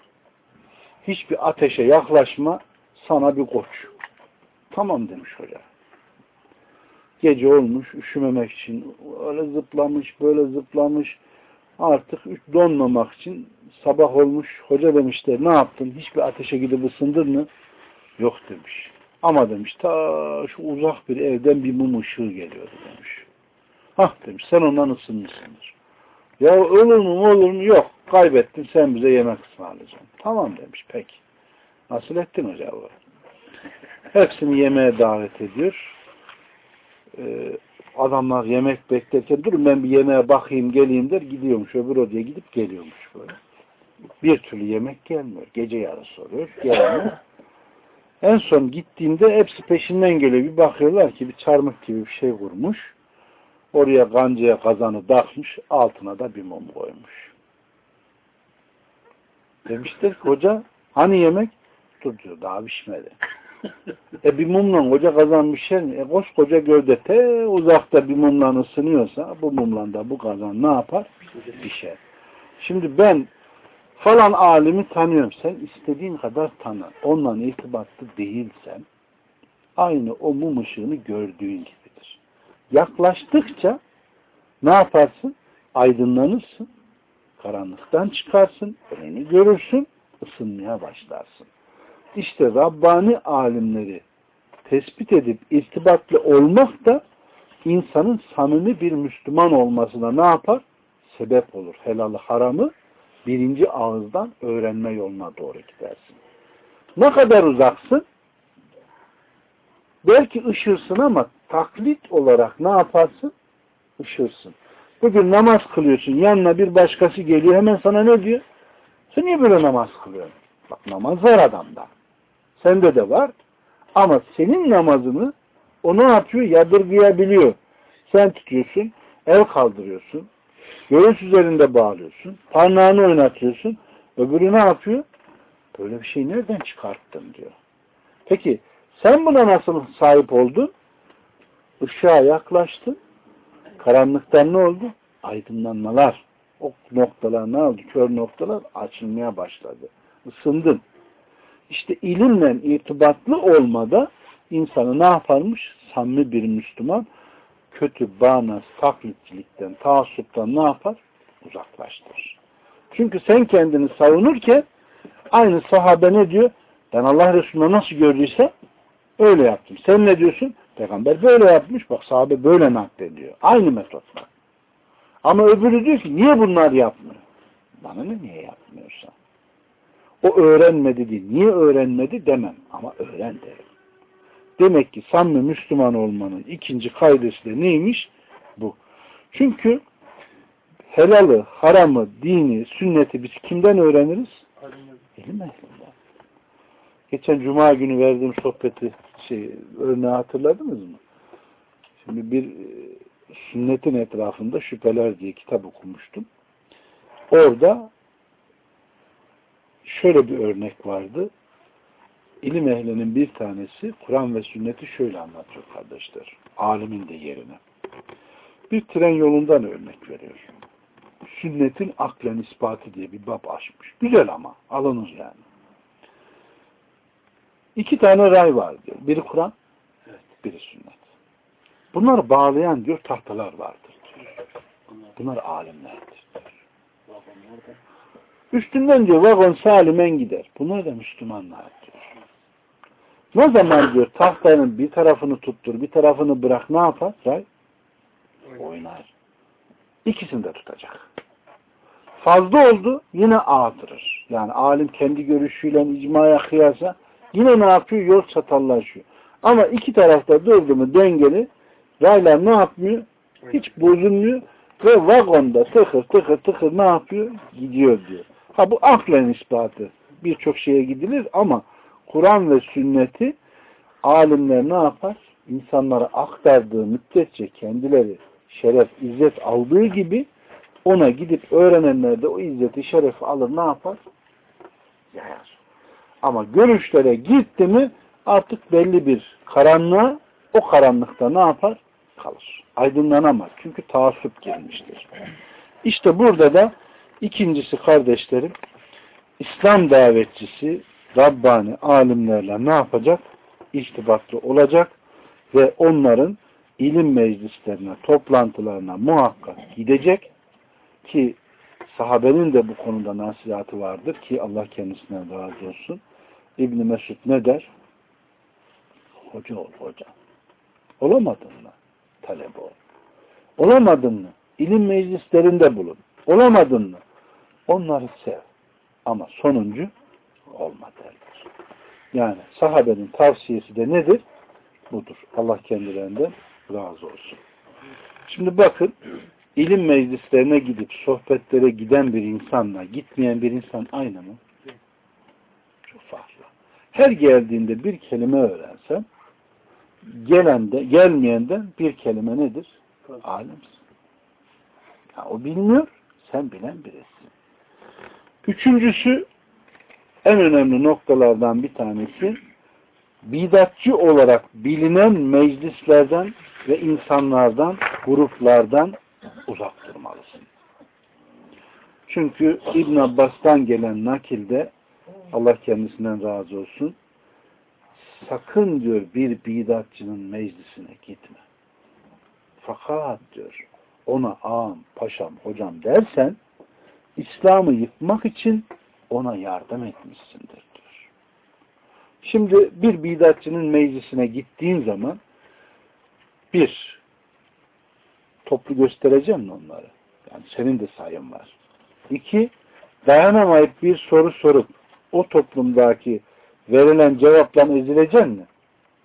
hiçbir ateşe yaklaşma sana bir koç. Tamam demiş hoca. Gece olmuş üşümemek için öyle zıplamış böyle zıplamış artık donmamak için sabah olmuş hoca demişler ne yaptın hiçbir ateşe gidip ısındın mı? Yok demiş. Ama demiş ta şu uzak bir evden bir mum ışığı geliyordu demiş. Hah demiş sen ondan ısınmışsındır. Ya olur mu olur mu? Yok. Kaybettin sen bize yemek ısmarlayacaksın. Tamam demiş. Peki. Nasıl ettin bu? Hepsini yemeğe davet ediyor. Ee, Adamlar yemek beklerken durun ben bir yemeğe bakayım geleyim der gidiyormuş öbür odaya gidip geliyormuş böyle. Bir türlü yemek gelmiyor. Gece yarısı oluyor. Gelmiyor. En son gittiğimde hepsi peşinden geliyor. Bir bakıyorlar ki bir çarmık gibi bir şey vurmuş. Oraya kancaya kazanı takmış. Altına da bir mum koymuş. Demiştir ki hoca hani yemek? Dur diyor daha pişmedi. E bir mumla koca kazan bir şey mi? E koskoca gövde te uzakta bir mumla ısınıyorsa bu mumla da bu kazan ne yapar? Pişer. Şimdi ben falan alimi tanıyorum. Sen istediğin kadar tanı. Onunla irtibatlı değilsen aynı o mum ışığını gördüğün gibidir. Yaklaştıkça ne yaparsın? Aydınlanırsın. Karanlıktan çıkarsın. Önünü görürsün. ısınmaya başlarsın. İşte Rabbani alimleri tespit edip irtibatlı olmak da insanın samimi bir Müslüman olmasına ne yapar? Sebep olur. Helalı haramı birinci ağızdan öğrenme yoluna doğru gidersin. Ne kadar uzaksın? Belki ışırsın ama taklit olarak ne yaparsın? Işırsın. Bugün namaz kılıyorsun. Yanına bir başkası geliyor. Hemen sana ne diyor? Sen niye böyle namaz kılıyorsun? Bak namaz var adamda. Sende de var. Ama senin namazını o ne yapıyor? Yadırgayabiliyor. Sen tutuyorsun. El kaldırıyorsun. Göğüs üzerinde bağlıyorsun. Parmağını oynatıyorsun. Öbürü ne yapıyor? Böyle bir şey nereden çıkarttın diyor. Peki sen buna nasıl sahip oldun? Işığa yaklaştın. Karanlıktan ne oldu? Aydınlanmalar. O noktalar ne oldu? Kör noktalar açılmaya başladı. Isındın. İşte ilimle irtibatlı olmada insanı ne yaparmış? Samimi bir Müslüman kötü, bağnaz, taklitçilikten, taassuptan ne yapar? Uzaklaştırır. Çünkü sen kendini savunurken aynı sahabe ne diyor? Ben Allah Resulü'nü nasıl gördüyse öyle yaptım. Sen ne diyorsun? Peygamber böyle yapmış. Bak sahabe böyle naklediyor. Aynı metotla. Ama öbürü diyor ki niye bunlar yapmıyor? Bana ne niye yapmıyorsa? O öğrenmedi değil. Niye öğrenmedi demem. Ama öğren derim. Demek ki samimi Müslüman olmanın ikinci kaydesi de neymiş? Bu. Çünkü helalı, haramı, dini, sünneti biz kimden öğreniriz? İlim. Geçen cuma günü verdiğim sohbeti şey, örneği hatırladınız mı? Şimdi bir e, sünnetin etrafında şüpheler diye kitap okumuştum. Orada şöyle bir örnek vardı. İlim ehlinin bir tanesi Kur'an ve sünneti şöyle anlatıyor kardeşler. Alimin de yerine. Bir tren yolundan örnek veriyor. Sünnetin aklen ispatı diye bir bab açmış. Güzel ama alınır yani. İki tane ray var diyor. Biri Kur'an, biri sünnet. Bunları bağlayan diyor tahtalar vardır diyor. Bunlar alimlerdir diyor. Üstünden diyor vagon salimen gider. Bunlar da Müslümanlar. Ne zaman diyor tahtanın bir tarafını tuttur, bir tarafını bırak ne yapar? Ray? Oynar. İkisini de tutacak. Fazla oldu yine artırır. Yani alim kendi görüşüyle icmaya kıyasa yine ne yapıyor? Yol çatallaşıyor. Ama iki tarafta durdu mu dengeli raylar ne yapmıyor? Hiç bozulmuyor ve vagonda tıkır tıkır tıkır ne yapıyor? Gidiyor diyor. Ha bu aklen ispatı. Birçok şeye gidilir ama Kur'an ve sünneti alimler ne yapar? İnsanlara aktardığı müddetçe kendileri şeref, izzet aldığı gibi ona gidip öğrenenler de o izzeti, şerefi alır ne yapar? Yayar. Ama görüşlere gitti mi artık belli bir karanlığa o karanlıkta ne yapar? Kalır. Aydınlanamaz. Çünkü taassup gelmiştir. İşte burada da ikincisi kardeşlerim İslam davetçisi Rabbani alimlerle ne yapacak? İrtibatlı olacak ve onların ilim meclislerine, toplantılarına muhakkak gidecek ki sahabenin de bu konuda nasihatı vardır ki Allah kendisine razı olsun. İbni Mesud ne der? Hoca ol hoca. Olamadın mı? Talebe ol. Olamadın mı? İlim meclislerinde bulun. Olamadın mı? Onları sev. Ama sonuncu olma derler. Yani sahabenin tavsiyesi de nedir? Budur. Allah kendilerinden razı olsun. Şimdi bakın ilim meclislerine gidip sohbetlere giden bir insanla gitmeyen bir insan aynı mı? Çok farklı. Her geldiğinde bir kelime öğrensen gelende, gelmeyenden bir kelime nedir? Alimsin. Ya, o bilmiyor, sen bilen birisin. Üçüncüsü en önemli noktalardan bir tanesi bidatçı olarak bilinen meclislerden ve insanlardan, gruplardan uzak durmalısın. Çünkü İbn Abbas'tan gelen nakilde Allah kendisinden razı olsun sakın diyor bir bidatçının meclisine gitme. Fakat diyor ona ağam, paşam, hocam dersen İslam'ı yıkmak için ona yardım etmişsindir diyor. Şimdi bir bidatçının meclisine gittiğin zaman bir, toplu göstereceğim mi onları? Yani senin de sayın var. İki, dayanamayıp bir soru sorup o toplumdaki verilen cevapla ezilecek mi?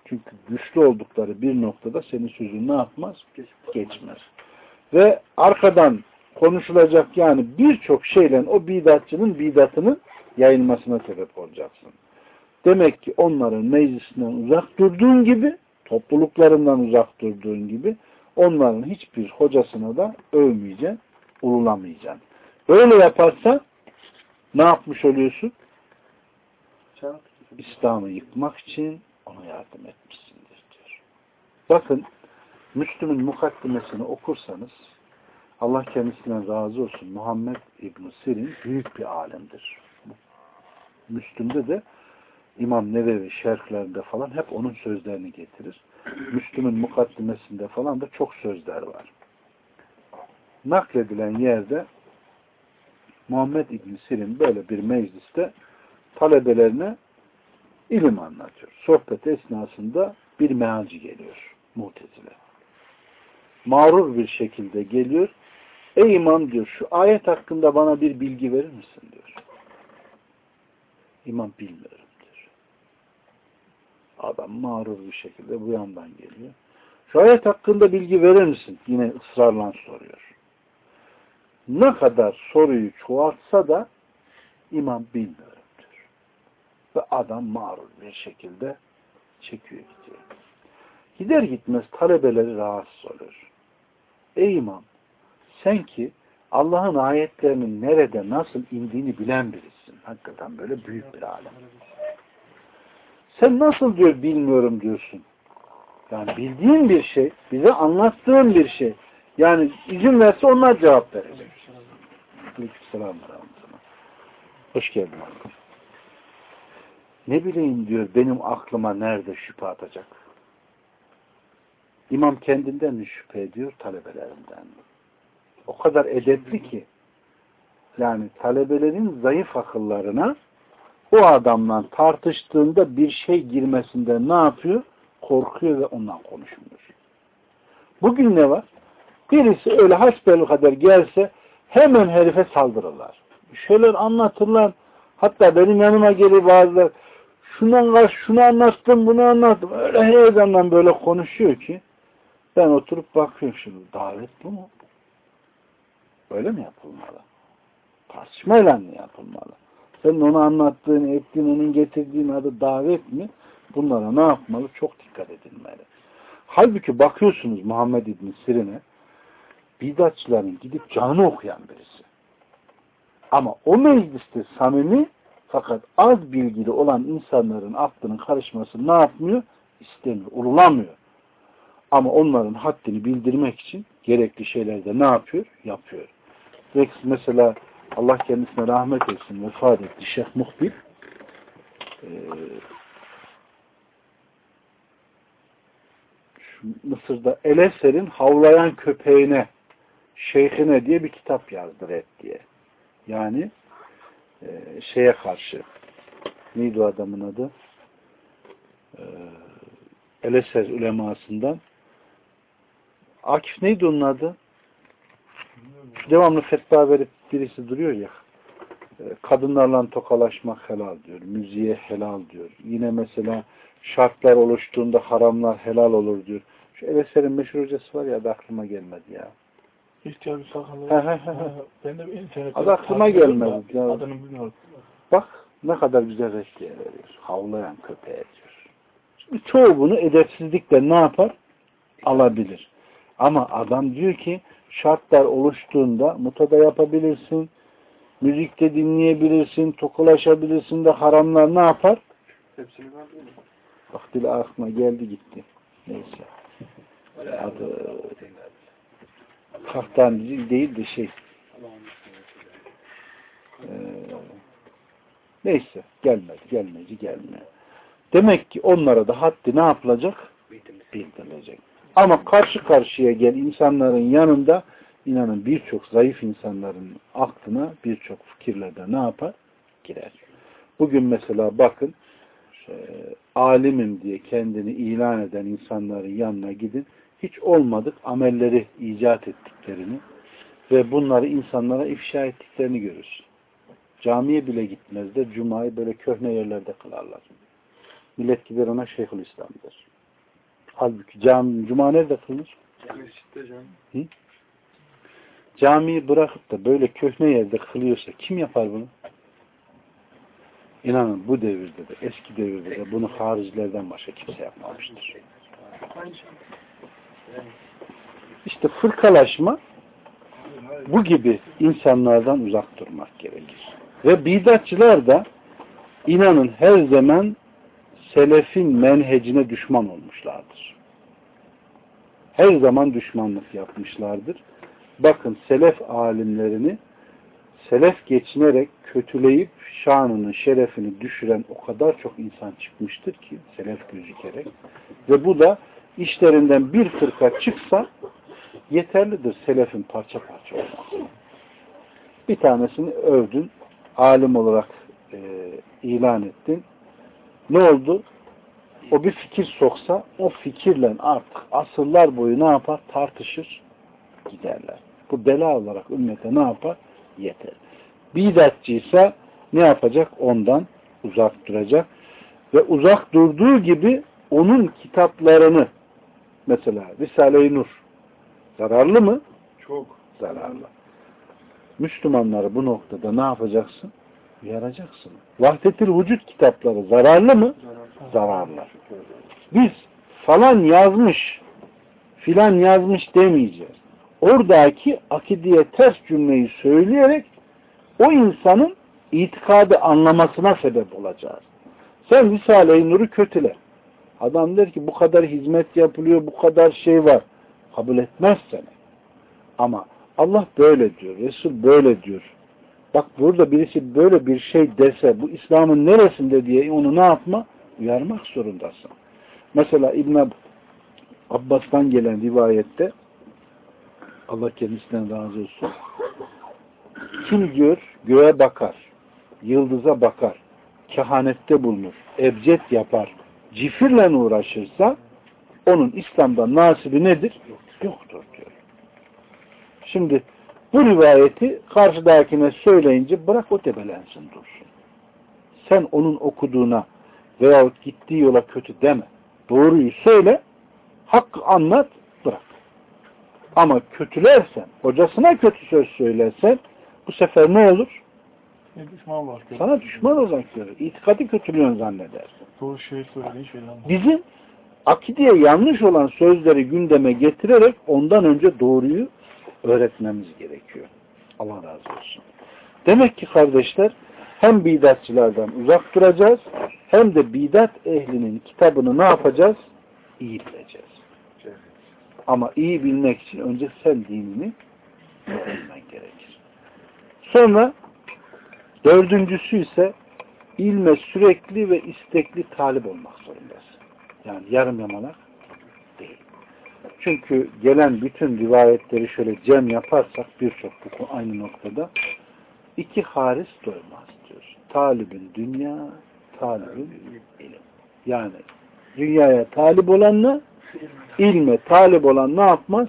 Çünkü güçlü oldukları bir noktada senin sözün ne yapmaz? Geçmez. Ve arkadan konuşulacak yani birçok şeyle o bidatçının bidatının yayılmasına sebep olacaksın. Demek ki onların meclisinden uzak durduğun gibi, topluluklarından uzak durduğun gibi onların hiçbir hocasına da övmeyeceksin, ululamayacaksın. Böyle yaparsan ne yapmış oluyorsun? İslam'ı yıkmak için ona yardım etmişsindir diyor. Bakın Müslüm'ün mukaddimesini okursanız Allah kendisinden razı olsun. Muhammed İbn Sirin büyük bir alimdir. Müslüm'de de İmam Nevevi şerhlerinde falan hep onun sözlerini getirir. Müslüm'ün mukaddimesinde falan da çok sözler var. Nakledilen yerde Muhammed İbn Sirin böyle bir mecliste talebelerine ilim anlatıyor. Sohbet esnasında bir mealci geliyor. Mutezile. Mağrur bir şekilde geliyor. Ey imam diyor şu ayet hakkında bana bir bilgi verir misin diyor. İmam bilmiyorum diyor. Adam mağrur bir şekilde bu yandan geliyor. Şu ayet hakkında bilgi verir misin? Yine ısrarla soruyor. Ne kadar soruyu çoğaltsa da imam bilmiyorum diyor. Ve adam mağrur bir şekilde çekiyor gidiyor. Gider gitmez talebeleri rahatsız oluyor. Ey imam sen ki Allah'ın ayetlerinin nerede nasıl indiğini bilen birisin. Hakikaten böyle büyük bir alem. Sen nasıl diyor bilmiyorum diyorsun. Yani bildiğin bir şey, bize anlattığın bir şey. Yani izin verse onlar cevap verecek. Aleykümselam. Hoş geldin. Ne bileyim diyor benim aklıma nerede şüphe atacak. İmam kendinden mi şüphe ediyor, talebelerinden mi? O kadar edepli ki yani talebelerin zayıf akıllarına o adamla tartıştığında bir şey girmesinden ne yapıyor? Korkuyor ve ondan konuşmuyor. Bugün ne var? Birisi öyle hasbel kadar gelse hemen herife saldırırlar. Şeyler anlatırlar. Hatta benim yanıma gelir bazıları şundan karşı şunu anlattım, bunu anlattım. Öyle heyecanla böyle konuşuyor ki ben oturup bakıyorum şimdi. Davet bu mu? Öyle mi yapılmalı? Tartışmayla mı yapılmalı? Senin onu anlattığın, ettiğin, onun getirdiğin adı davet mi? Bunlara ne yapmalı? Çok dikkat edilmeli. Halbuki bakıyorsunuz Muhammed İbn Sirin'e bidatçıların gidip canı okuyan birisi. Ama o mecliste samimi fakat az bilgili olan insanların aklının karışması ne yapmıyor? İstemiyor, urulamıyor. Ama onların haddini bildirmek için gerekli şeyler de ne yapıyor? Yapıyor. Ve mesela Allah kendisine rahmet etsin vefat etti Şeyh Muhbil ee, Mısır'da Eleser'in havlayan köpeğine şeyhine diye bir kitap yazdı Red diye. Yani e, şeye karşı neydi adamın adı? Ee, Eleser ulemasından Akif neydi onun adı? Devamlı fetva verip birisi duruyor ya e, kadınlarla tokalaşmak helal diyor. Müziğe helal diyor. Yine mesela şartlar oluştuğunda haramlar helal olur diyor. Şu Eveser'in meşhur hocası var ya adı aklıma gelmedi ya. İhtiyar bir he. ben de bir internette Adı aklıma gelmedi da ya. Adını bilmiyorum. Bak ne kadar güzel reddiye veriyor. Havlayan köpeğe diyor. Şimdi çoğu bunu edepsizlikle ne yapar? Alabilir. Ama adam diyor ki şartlar oluştuğunda mutada yapabilirsin, müzikte dinleyebilirsin, tokulaşabilirsin de haramlar ne yapar? Hepsini ben değilim. Bak dil aklıma geldi gitti. Neyse. Adı Kahtaneci değil de şey. Ee, neyse gelmedi, gelmedi, gelmiyor. Demek ki onlara da haddi ne yapılacak? Bildirilecek. Ama karşı karşıya gel insanların yanında inanın birçok zayıf insanların aklına birçok fikirlerde ne yapar? Girer. Bugün mesela bakın e, alimim diye kendini ilan eden insanların yanına gidin. Hiç olmadık amelleri icat ettiklerini ve bunları insanlara ifşa ettiklerini görürsün. Camiye bile gitmezler. Cuma'yı böyle köhne yerlerde kılarlar. Millet gider ona Şeyhülislam der. Halbuki cami, Cuma nerede kılınır? Mescitte canım. Camiyi bırakıp da böyle köhne yerde kılıyorsa kim yapar bunu? İnanın bu devirde de eski devirde de bunu haricilerden başka kimse yapmamıştır. İşte fırkalaşma bu gibi insanlardan uzak durmak gerekir. Ve bidatçılar da inanın her zaman selefin menhecine düşman olmuşlardır. Her zaman düşmanlık yapmışlardır. Bakın selef alimlerini selef geçinerek kötüleyip şanını, şerefini düşüren o kadar çok insan çıkmıştır ki selef gözükerek ve bu da işlerinden bir fırka çıksa yeterlidir selefin parça parça olması. Bir tanesini övdün, alim olarak e, ilan ettin. Ne oldu? O bir fikir soksa o fikirle artık asırlar boyu ne yapar? Tartışır, giderler. Bu bela olarak ümmete ne yapar? Yeter. Bidatçıysa ne yapacak? Ondan uzak duracak. Ve uzak durduğu gibi onun kitaplarını mesela Risale-i Nur zararlı mı? Çok. Zararlı. Müslümanları bu noktada ne yapacaksın? Uyaracaksın. Vahdetil vücut kitapları zararlı mı? Zararlı. Biz falan yazmış, filan yazmış demeyeceğiz. Oradaki akideye ters cümleyi söyleyerek o insanın itikadı anlamasına sebep olacağız. Sen Risale-i Nur'u kötüle. Adam der ki bu kadar hizmet yapılıyor, bu kadar şey var. Kabul etmez seni. Ama Allah böyle diyor, Resul böyle diyor. Bak burada birisi böyle bir şey dese bu İslam'ın neresinde diye onu ne yapma? Uyarmak zorundasın. Mesela İbn Abbas'tan gelen rivayette Allah kendisinden razı olsun. Kim diyor göğe bakar, yıldıza bakar, kehanette bulunur, ebced yapar, cifirle uğraşırsa onun İslam'da nasibi nedir? Yoktur diyor. Şimdi bu rivayeti karşıdakine söyleyince bırak o tebelensin dursun. Sen onun okuduğuna veyahut gittiği yola kötü deme. Doğruyu söyle, hakkı anlat, bırak. Ama kötülersen, hocasına kötü söz söylersen bu sefer ne olur? Ne düşman var. Sana düşman olarak görür. İtikadı kötülüyorsun zanneder. Doğru şey söylediğin var. Bizim akideye yanlış olan sözleri gündeme getirerek ondan önce doğruyu öğretmemiz gerekiyor. Allah razı olsun. Demek ki kardeşler hem bidatçılardan uzak duracağız hem de bidat ehlinin kitabını ne yapacağız? İyi bileceğiz. Ama iyi bilmek için önce sen dinini öğrenmen gerekir. Sonra dördüncüsü ise ilme sürekli ve istekli talip olmak zorundasın. Yani yarım yamalak. Çünkü gelen bütün rivayetleri şöyle cem yaparsak birçok bu aynı noktada iki haris doymaz diyor. Talibin dünya, talibin ilim. Yani dünyaya talip olanla ilme talip olan ne yapmaz?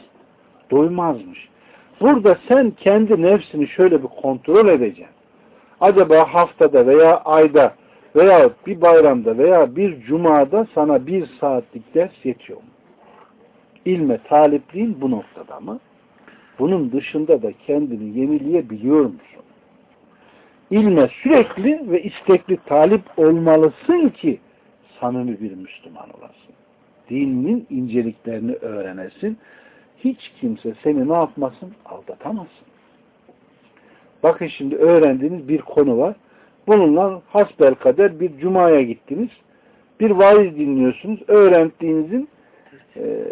Doymazmış. Burada sen kendi nefsini şöyle bir kontrol edeceksin. Acaba haftada veya ayda veya bir bayramda veya bir cumada sana bir saatlik ders yetiyor mu? İlme talipliğin bu noktada mı? Bunun dışında da kendini yenileyebiliyor musun? İlme sürekli ve istekli talip olmalısın ki samimi bir Müslüman olasın. Dininin inceliklerini öğrenesin. Hiç kimse seni ne yapmasın? Aldatamazsın. Bakın şimdi öğrendiğiniz bir konu var. Bununla hasbelkader bir cumaya gittiniz. Bir vaiz dinliyorsunuz. Öğrendiğinizin e,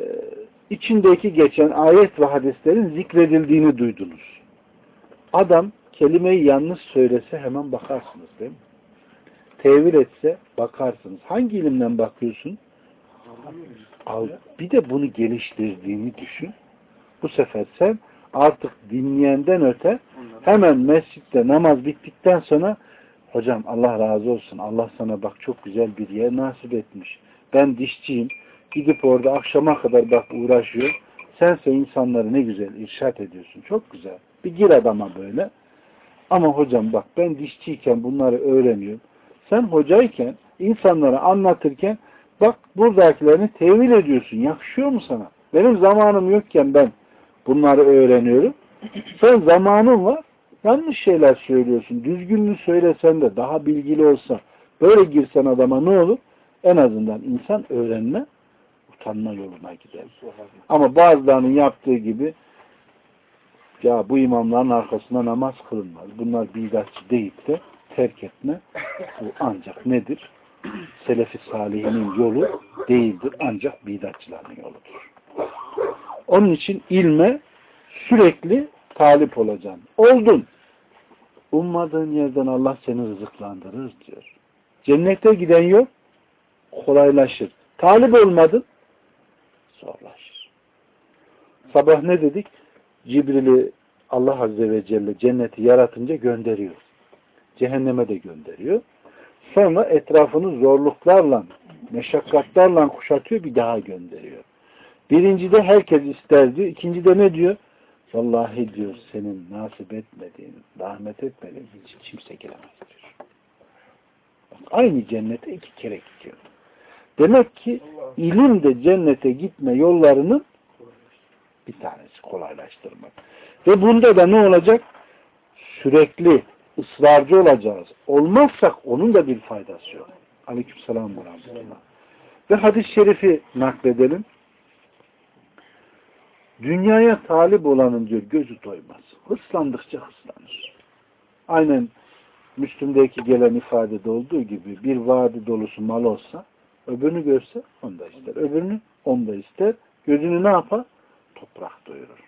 içindeki geçen ayet ve hadislerin zikredildiğini duydunuz. Adam kelimeyi yanlış söylese hemen bakarsınız değil mi? Tevil etse bakarsınız. Hangi ilimden bakıyorsun? Al, bir de bunu geliştirdiğini düşün. Bu sefer sen artık dinleyenden öte hemen mescitte namaz bittikten sonra hocam Allah razı olsun. Allah sana bak çok güzel bir yer nasip etmiş. Ben dişçiyim. Gidip orada akşama kadar bak uğraşıyor. Sense insanları ne güzel irşat ediyorsun. Çok güzel. Bir gir adama böyle. Ama hocam bak ben dişçiyken bunları öğreniyorum. Sen hocayken insanlara anlatırken bak buradakilerini tevil ediyorsun. Yakışıyor mu sana? Benim zamanım yokken ben bunları öğreniyorum. Sen zamanın var. Yanlış şeyler söylüyorsun. Düzgününü söylesen de daha bilgili olsa böyle girsen adama ne olur? En azından insan öğrenme utanma yoluna gider. Ama bazılarının yaptığı gibi ya bu imamların arkasında namaz kılınmaz. Bunlar bidatçı deyip de terk etme. Bu ancak nedir? Selefi salihinin yolu değildir. Ancak bidatçıların yoludur. Onun için ilme sürekli talip olacaksın. Oldun. Ummadığın yerden Allah seni rızıklandırır diyor. Cennete giden yol kolaylaşır. Talip olmadın zorlaşır. Sabah ne dedik? Cibril'i Allah Azze ve Celle cenneti yaratınca gönderiyor. Cehenneme de gönderiyor. Sonra etrafını zorluklarla, meşakkatlarla kuşatıyor bir daha gönderiyor. Birincide herkes ister diyor. İkincide ne diyor? Vallahi diyor senin nasip etmediğin, rahmet etmediğin hiç kimse giremez diyor. Aynı cennete iki kere gidiyor. Demek ki ilim de cennete gitme yollarının bir tanesi kolaylaştırmak. Ve bunda da ne olacak? Sürekli ısrarcı olacağız. Olmazsak onun da bir faydası yok. Ve rahmetullah. Ve hadis-i şerifi nakledelim. Dünyaya talip olanın diyor gözü doymaz. Hırslandıkça hırslanır. Aynen Müslüm'deki gelen ifadede olduğu gibi bir vadi dolusu mal olsa öbürünü görse onu da ister. Öbürünü onu da ister. Gözünü ne yapar? Toprak doyurur.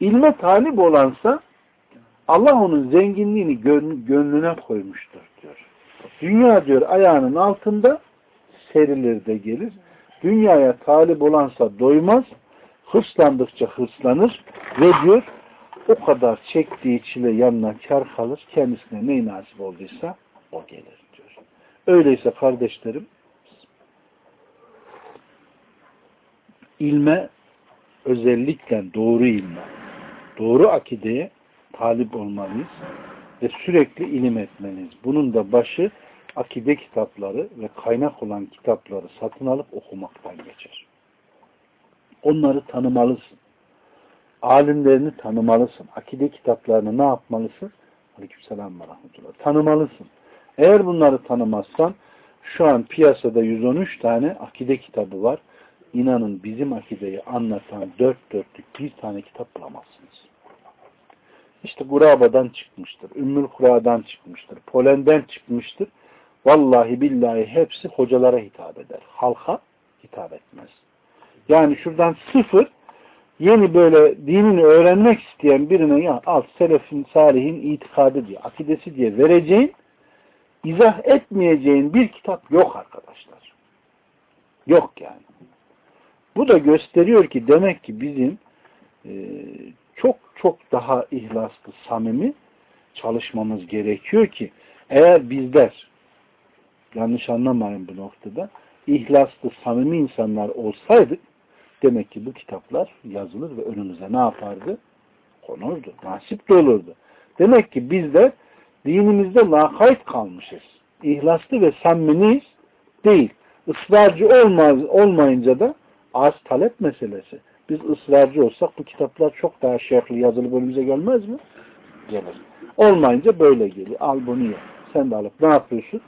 İlme talip olansa Allah onun zenginliğini gönlüne koymuştur diyor. Dünya diyor ayağının altında serilir de gelir. Dünyaya talip olansa doymaz, hırslandıkça hırslanır ve diyor o kadar çektiği çile yanına kar kalır. Kendisine ne nasip olduysa o gelir diyor. Öyleyse kardeşlerim ilme özellikle doğru ilme, doğru akideye talip olmalıyız ve sürekli ilim etmeliyiz. Bunun da başı akide kitapları ve kaynak olan kitapları satın alıp okumaktan geçer. Onları tanımalısın. Alimlerini tanımalısın. Akide kitaplarını ne yapmalısın? Aleykümselam ve rahmetullah. Tanımalısın. Eğer bunları tanımazsan şu an piyasada 113 tane akide kitabı var. İnanın bizim akideyi anlatan dört dörtlük bir tane kitap bulamazsınız. İşte Guraba'dan çıkmıştır. Ümmül Kura'dan çıkmıştır. Polen'den çıkmıştır. Vallahi billahi hepsi hocalara hitap eder. Halka hitap etmez. Yani şuradan sıfır yeni böyle dinini öğrenmek isteyen birine ya al selefin salihin itikadı diye, akidesi diye vereceğin izah etmeyeceğin bir kitap yok arkadaşlar. Yok yani. Bu da gösteriyor ki demek ki bizim e, çok çok daha ihlaslı, samimi çalışmamız gerekiyor ki eğer bizler yanlış anlamayın bu noktada ihlaslı, samimi insanlar olsaydık demek ki bu kitaplar yazılır ve önümüze ne yapardı? Konurdu. Nasip de olurdu. Demek ki bizler dinimizde lakayt kalmışız. İhlaslı ve samimiyiz değil. Israrcı olmaz, olmayınca da az talep meselesi. Biz ısrarcı olsak bu kitaplar çok daha şerhli yazılı bölümümüze gelmez mi? Gelir. Olmayınca böyle geliyor. Al bunu ye. Sen de alıp ne yapıyorsun?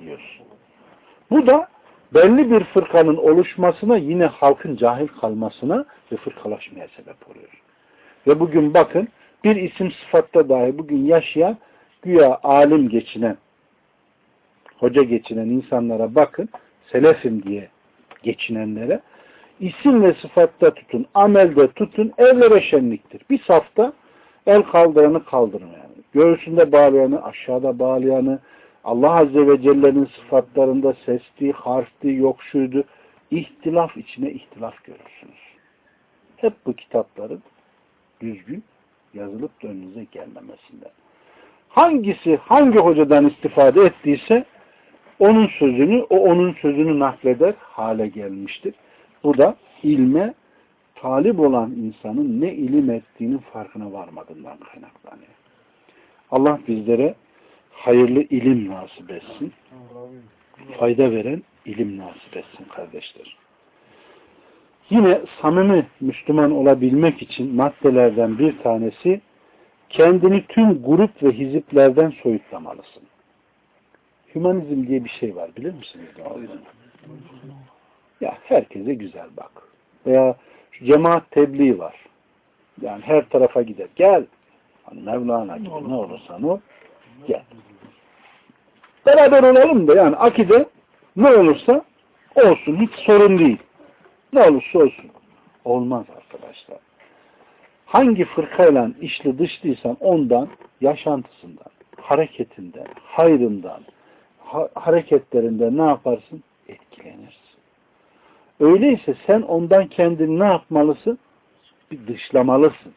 Yiyorsun. Bu da belli bir fırkanın oluşmasına yine halkın cahil kalmasına ve fırkalaşmaya sebep oluyor. Ve bugün bakın bir isim sıfatta dahi bugün yaşayan güya alim geçinen hoca geçinen insanlara bakın selefim diye geçinenlere isim ve sıfatta tutun, amelde tutun, evlere şenliktir. Bir safta el kaldıranı kaldırmayanı, göğsünde bağlayanı, aşağıda bağlayanı, Allah Azze ve Celle'nin sıfatlarında sesti, harfti, yok şuydu, ihtilaf içine ihtilaf görürsünüz. Hep bu kitapların düzgün yazılıp da önünüze gelmemesinden. Hangisi hangi hocadan istifade ettiyse onun sözünü, o onun sözünü nakleder hale gelmiştir. Bu da ilme talip olan insanın ne ilim ettiğinin farkına varmadığından kaynaklanıyor. Allah bizlere hayırlı ilim nasip etsin. Fayda veren ilim nasip etsin kardeşler. Yine samimi Müslüman olabilmek için maddelerden bir tanesi kendini tüm grup ve hiziplerden soyutlamalısın. Hümanizm diye bir şey var bilir misiniz? Ya herkese güzel bak. Veya şu cemaat tebliği var. Yani her tarafa gider. Gel. Hani Mevlana gibi ne olursan ol. Gel. Beraber olalım da yani akide ne olursa olsun. Hiç sorun değil. Ne olursa olsun. Olmaz arkadaşlar. Hangi fırkayla işli dışlıysan ondan, yaşantısından, hareketinden, hayrından, ha hareketlerinden ne yaparsın? Etkilenirsin. Öyleyse sen ondan kendini ne yapmalısın? Bir dışlamalısın.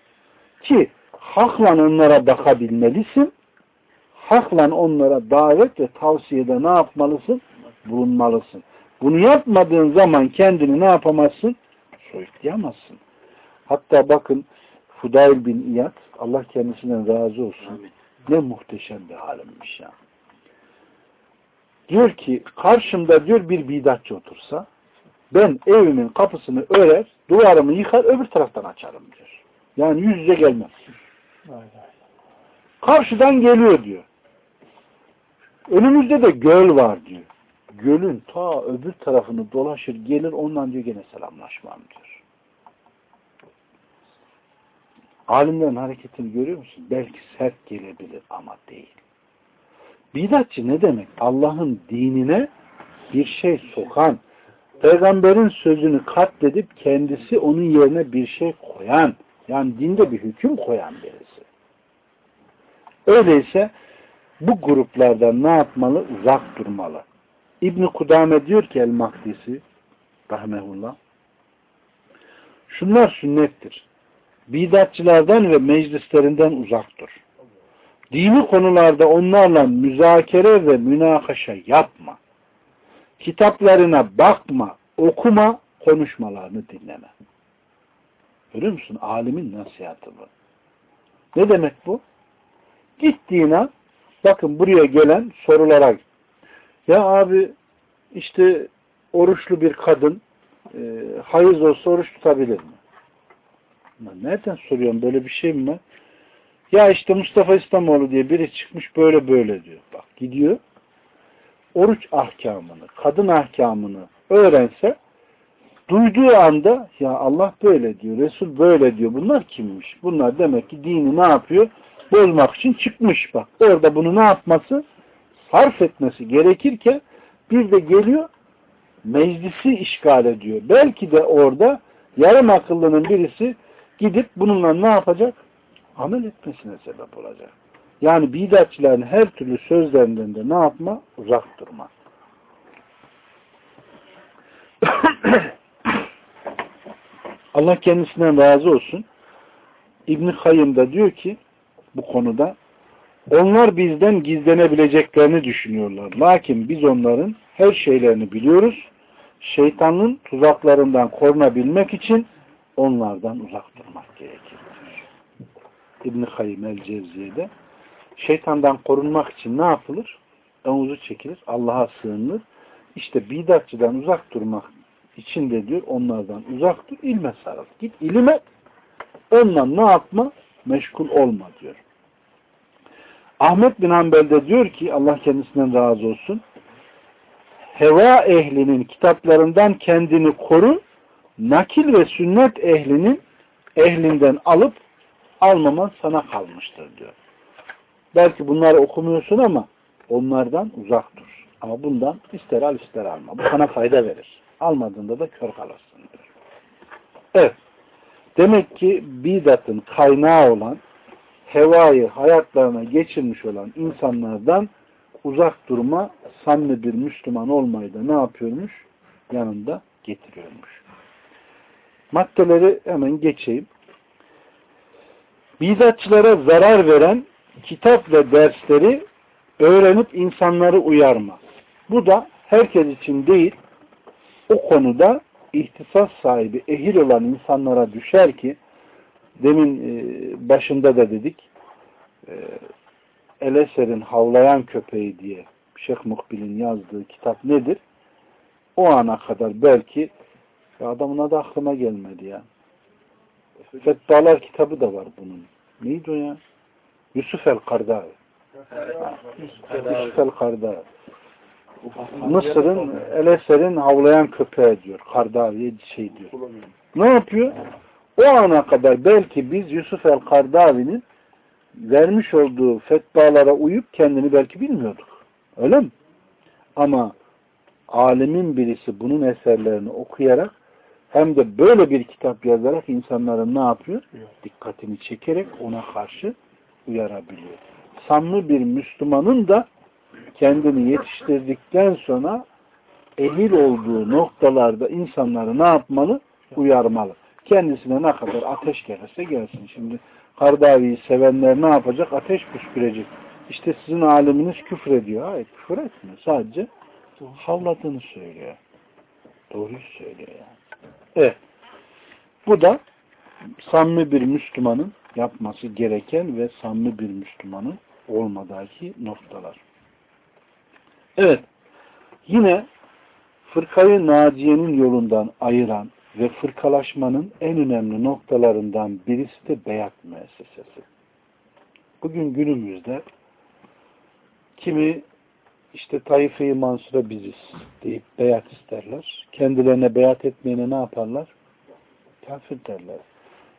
Ki hakla onlara bakabilmelisin. Hakla onlara davet ve tavsiyede ne yapmalısın? Bulunmalısın. Bunu yapmadığın zaman kendini ne yapamazsın? Soyutlayamazsın. Hatta bakın Fudayl bin İyad Allah kendisinden razı olsun. Amin. Ne muhteşem bir halimmiş ya. Diyor ki karşımda diyor bir bidatçı otursa ben evimin kapısını örer, duvarımı yıkar, öbür taraftan açarım diyor. Yani yüz yüze gelmem. Karşıdan geliyor diyor. Önümüzde de göl var diyor. Gölün ta öbür tarafını dolaşır gelir ondan diyor gene selamlaşmam diyor. Alimlerin hareketini görüyor musun? Belki sert gelebilir ama değil. Bidatçı ne demek? Allah'ın dinine bir şey sokan, peygamberin sözünü katledip kendisi onun yerine bir şey koyan, yani dinde bir hüküm koyan birisi. Öyleyse bu gruplardan ne yapmalı? Uzak durmalı. İbn Kudame diyor ki El-Mahdisi rahmetullah şunlar sünnettir. Bidatçılardan ve meclislerinden uzak dur. Dini konularda onlarla müzakere ve münakaşa yapma. Kitaplarına bakma, okuma, konuşmalarını dinleme. Görüyor musun? Alimin nasihatı bu. Ne demek bu? Gittiğine bakın buraya gelen sorulara ya abi işte oruçlu bir kadın e, hayız olsa oruç tutabilir mi? Nereden soruyorum böyle bir şey mi var? Ya işte Mustafa İslamoğlu diye biri çıkmış böyle böyle diyor. Bak gidiyor oruç ahkamını, kadın ahkamını öğrense duyduğu anda ya Allah böyle diyor, Resul böyle diyor. Bunlar kimmiş? Bunlar demek ki dini ne yapıyor? Bozmak için çıkmış bak. Orada bunu ne yapması? Sarf etmesi gerekirken bir de geliyor meclisi işgal ediyor. Belki de orada yarım akıllının birisi gidip bununla ne yapacak? Amel etmesine sebep olacak. Yani bidatçilerin her türlü sözlerinden de ne yapma? Uzak durma. Allah kendisinden razı olsun. İbn-i Hayyım da diyor ki bu konuda onlar bizden gizlenebileceklerini düşünüyorlar. Lakin biz onların her şeylerini biliyoruz. Şeytanın tuzaklarından korunabilmek için onlardan uzak durmak gerekir. İbn-i Hayyim el-Cevziye'de şeytandan korunmak için ne yapılır? Omuzu çekilir, Allah'a sığınılır. İşte bidatçıdan uzak durmak içinde diyor onlardan uzak dur, ilme sarıl. Git ilim et. Onunla ne yapma? Meşgul olma diyor. Ahmet bin Hanbel de diyor ki Allah kendisinden razı olsun. Heva ehlinin kitaplarından kendini koru. Nakil ve sünnet ehlinin ehlinden alıp almaman sana kalmıştır diyor. Belki bunları okumuyorsun ama onlardan uzak dur. Ama bundan ister al ister alma. Bu sana fayda verir. Almadığında da kör kalırsın diyor. Evet. Demek ki bidatın kaynağı olan hevayı hayatlarına geçirmiş olan insanlardan uzak durma samimi bir Müslüman olmayı da ne yapıyormuş? Yanında getiriyormuş. Maddeleri hemen geçeyim. Bidatçılara zarar veren kitap ve dersleri öğrenip insanları uyarma. Bu da herkes için değil, o konuda ihtisas sahibi, ehil olan insanlara düşer ki, demin e, başında da dedik, e, Eleser'in Havlayan Köpeği diye Şeyh Mukbil'in yazdığı kitap nedir? O ana kadar belki ya adamın adı aklıma gelmedi ya. Fetvalar kitabı da var bunun. Neydi o ya? Yusuf el-Kardavi. Yusuf el-Kardavi. Mısır'ın Eleser'in havlayan köpeği diyor. Kardavi'ye şey diyor. Ne yapıyor? O ana kadar belki biz Yusuf el-Kardavi'nin vermiş olduğu fetvalara uyup kendini belki bilmiyorduk. Öyle mi? Ama alemin birisi bunun eserlerini okuyarak hem de böyle bir kitap yazarak insanların ne yapıyor? Dikkatini çekerek ona karşı uyarabiliyor. Samimi bir Müslümanın da kendini yetiştirdikten sonra ehil olduğu noktalarda insanları ne yapmalı? Uyarmalı. Kendisine ne kadar ateş gelirse gelsin. Şimdi Kardavi'yi sevenler ne yapacak? Ateş püskürecek. İşte sizin aleminiz küfür ediyor. Hayır küfür etmiyor. Sadece havladığını söylüyor. Doğruyu söylüyor yani. Evet. Bu da samimi bir Müslümanın yapması gereken ve samimi bir Müslümanın olmadaki noktalar. Evet. Yine fırkayı naciyenin yolundan ayıran ve fırkalaşmanın en önemli noktalarından birisi de beyat müessesesi. Bugün günümüzde kimi işte Taif-i Mansur'a biziz deyip beyat isterler. Kendilerine beyat etmeyene ne yaparlar? Kafir derler.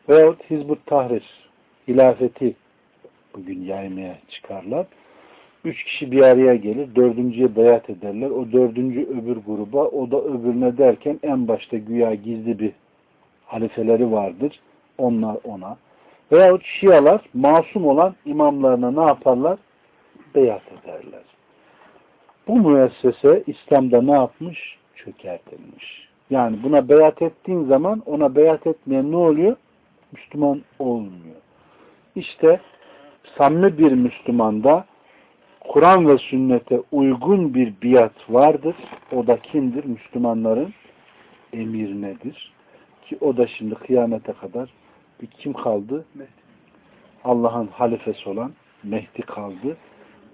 Veyahut Hizbut Tahrir hilafeti bugün yaymaya çıkarlar. Üç kişi bir araya gelir, dördüncüye beyat ederler. O dördüncü öbür gruba, o da öbürüne derken en başta güya gizli bir halifeleri vardır. Onlar ona. Veyahut Şialar masum olan imamlarına ne yaparlar? Beyat ederler. Bu müessese İslam'da ne yapmış? Çökertilmiş. Yani buna beyat ettiğin zaman ona beyat etmeyen ne oluyor? Müslüman olmuyor. İşte samimi bir Müslümanda Kur'an ve sünnete uygun bir biat vardır. O da kimdir? Müslümanların emirnedir. Ki o da şimdi kıyamete kadar bir kim kaldı? Allah'ın halifesi olan Mehdi kaldı.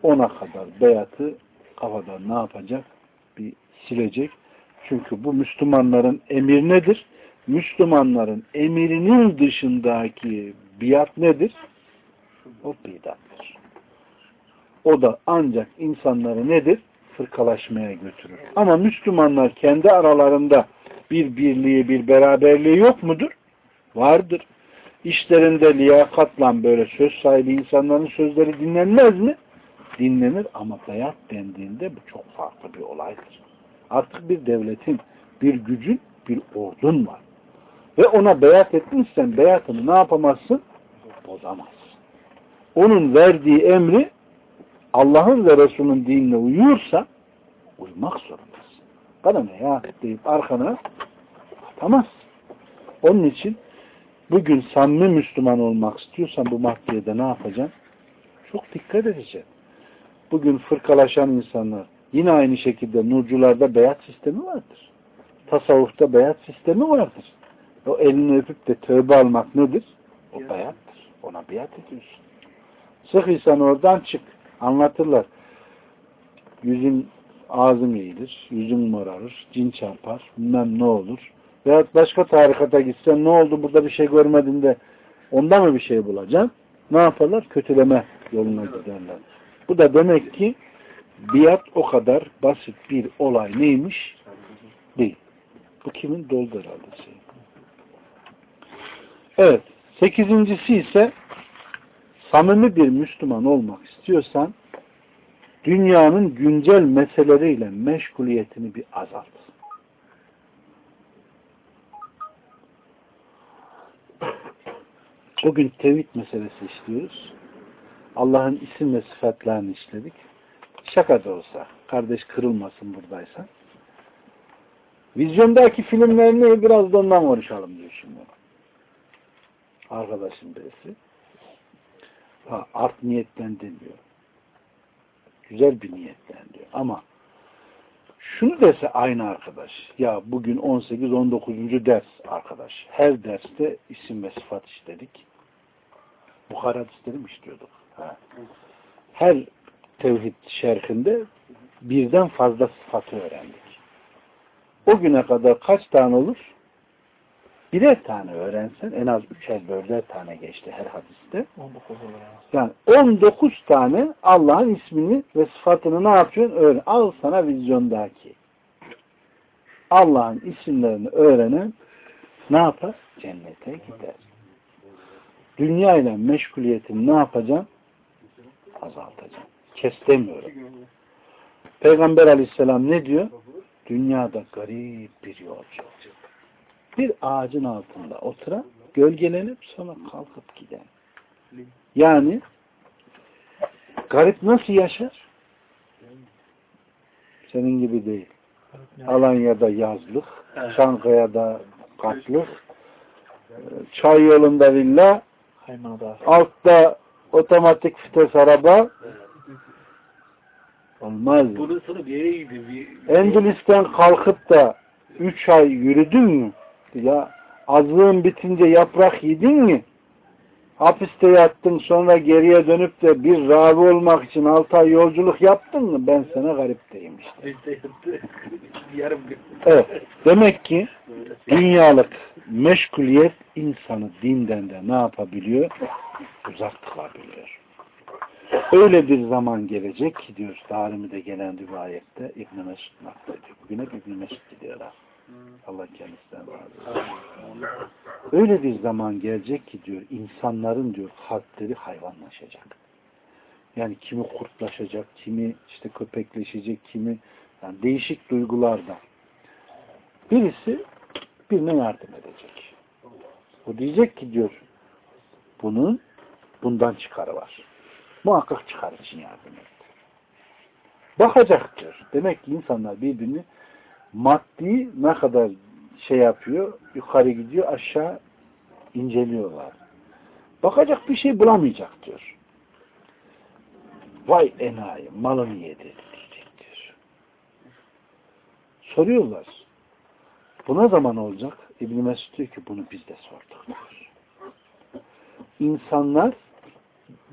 Ona kadar beyatı kafadan ne yapacak? Bir silecek. Çünkü bu Müslümanların emir nedir? Müslümanların emirinin dışındaki biat nedir? O bidattır. O da ancak insanları nedir? Fırkalaşmaya götürür. Ama Müslümanlar kendi aralarında bir birliği, bir beraberliği yok mudur? Vardır. İşlerinde liyakatla böyle söz sahibi insanların sözleri dinlenmez mi? Dinlenir ama beyat dendiğinde bu çok farklı bir olaydır. Artık bir devletin, bir gücün, bir ordun var. Ve ona beyat etmişsen beyatını ne yapamazsın? Bozamazsın. Onun verdiği emri Allah'ın ve Resul'ün dinine uyuyorsa uymak zorundasın. Bana ne ya deyip arkana atamazsın. Onun için bugün samimi Müslüman olmak istiyorsan bu maddeye de ne yapacaksın? Çok dikkat edeceksin. Bugün fırkalaşan insanlar yine aynı şekilde nurcularda beyat sistemi vardır. Tasavvufta beyat sistemi vardır. O elini öpüp de tövbe almak nedir? O beyattır. Ona beyat ediyorsun. Sık insan oradan çık. Anlatırlar. Yüzün ağzın eğilir, yüzün morarır, cin çarpar, bilmem ne olur. Veyahut başka tarikata gitsen ne oldu burada bir şey görmedin de onda mı bir şey bulacaksın? Ne yaparlar? Kötüleme yoluna giderler. Bu da demek ki biat o kadar basit bir olay neymiş? Değil. Bu kimin? Doldu herhalde şey. Evet. Sekizincisi ise samimi bir Müslüman olmak istiyorsan dünyanın güncel meseleleriyle meşguliyetini bir azalt. Bugün tevhid meselesi işliyoruz. Allah'ın isim ve sıfatlarını işledik. Şaka da olsa, kardeş kırılmasın buradaysan. Vizyondaki filmler ne? Biraz da ondan konuşalım diyor şimdi. Arkadaşım birisi. Ha, art niyetten demiyor. Güzel bir niyetten diyor. Ama şunu dese aynı arkadaş. Ya bugün 18-19. ders arkadaş. Her derste isim ve sıfat işledik. Bukhara hadisleri mi işliyorduk? Ha. Her tevhid şerhinde birden fazla sıfatı öğrendik. O güne kadar kaç tane olur? Birer tane öğrensen en az üçer dörder tane geçti her hadiste. 19 olur yani. Yani 19 tane Allah'ın ismini ve sıfatını ne yapıyorsun? Öğren. Al sana vizyondaki. Allah'ın isimlerini öğrenen ne yapar? Cennete gider. Dünya ile meşguliyetini ne yapacaksın? Azaltacaksın. Kes demiyorum. Peygamber aleyhisselam ne diyor? Dünyada garip bir yolcu. Bir ağacın altında oturan, gölgelenip sonra kalkıp giden. Yani garip nasıl yaşar? Senin gibi değil. Alanya'da yazlık, Çankaya'da katlık, çay yolunda villa, altta otomatik vites araba olmaz. Bir yere Endülüs'ten kalkıp da üç ay yürüdün mü? Ya azlığın bitince yaprak yedin mi? Hapiste yattın sonra geriye dönüp de bir ravi olmak için altı ay yolculuk yaptın mı? Ben sana garip diyeyim işte. Yarım gün. Evet. Demek ki dünyalık meşguliyet insanı dinden de ne yapabiliyor? Uzak kılabiliyor. Öyle bir zaman gelecek ki diyor Darimi'de gelen rivayette İbn-i Mesud naklediyor. Bugün hep İbn-i Mesud gidiyorlar. Allah kendisinden razı olsun. Öyle bir zaman gelecek ki diyor insanların diyor kalpleri hayvanlaşacak. Yani kimi kurtlaşacak, kimi işte köpekleşecek, kimi yani değişik duygularda. Birisi birine yardım edecek. O diyecek ki diyor bunun bundan çıkarı var. Muhakkak çıkar için yardım et. Bakacak diyor. Demek ki insanlar birbirini maddi ne kadar şey yapıyor, yukarı gidiyor, aşağı inceliyorlar. Bakacak bir şey bulamayacak diyor. Vay enayi, malını yedi diyecek diyor. Soruyorlar. Bu ne zaman olacak? İbn Mesud diyor ki bunu biz de sorduk diyor. İnsanlar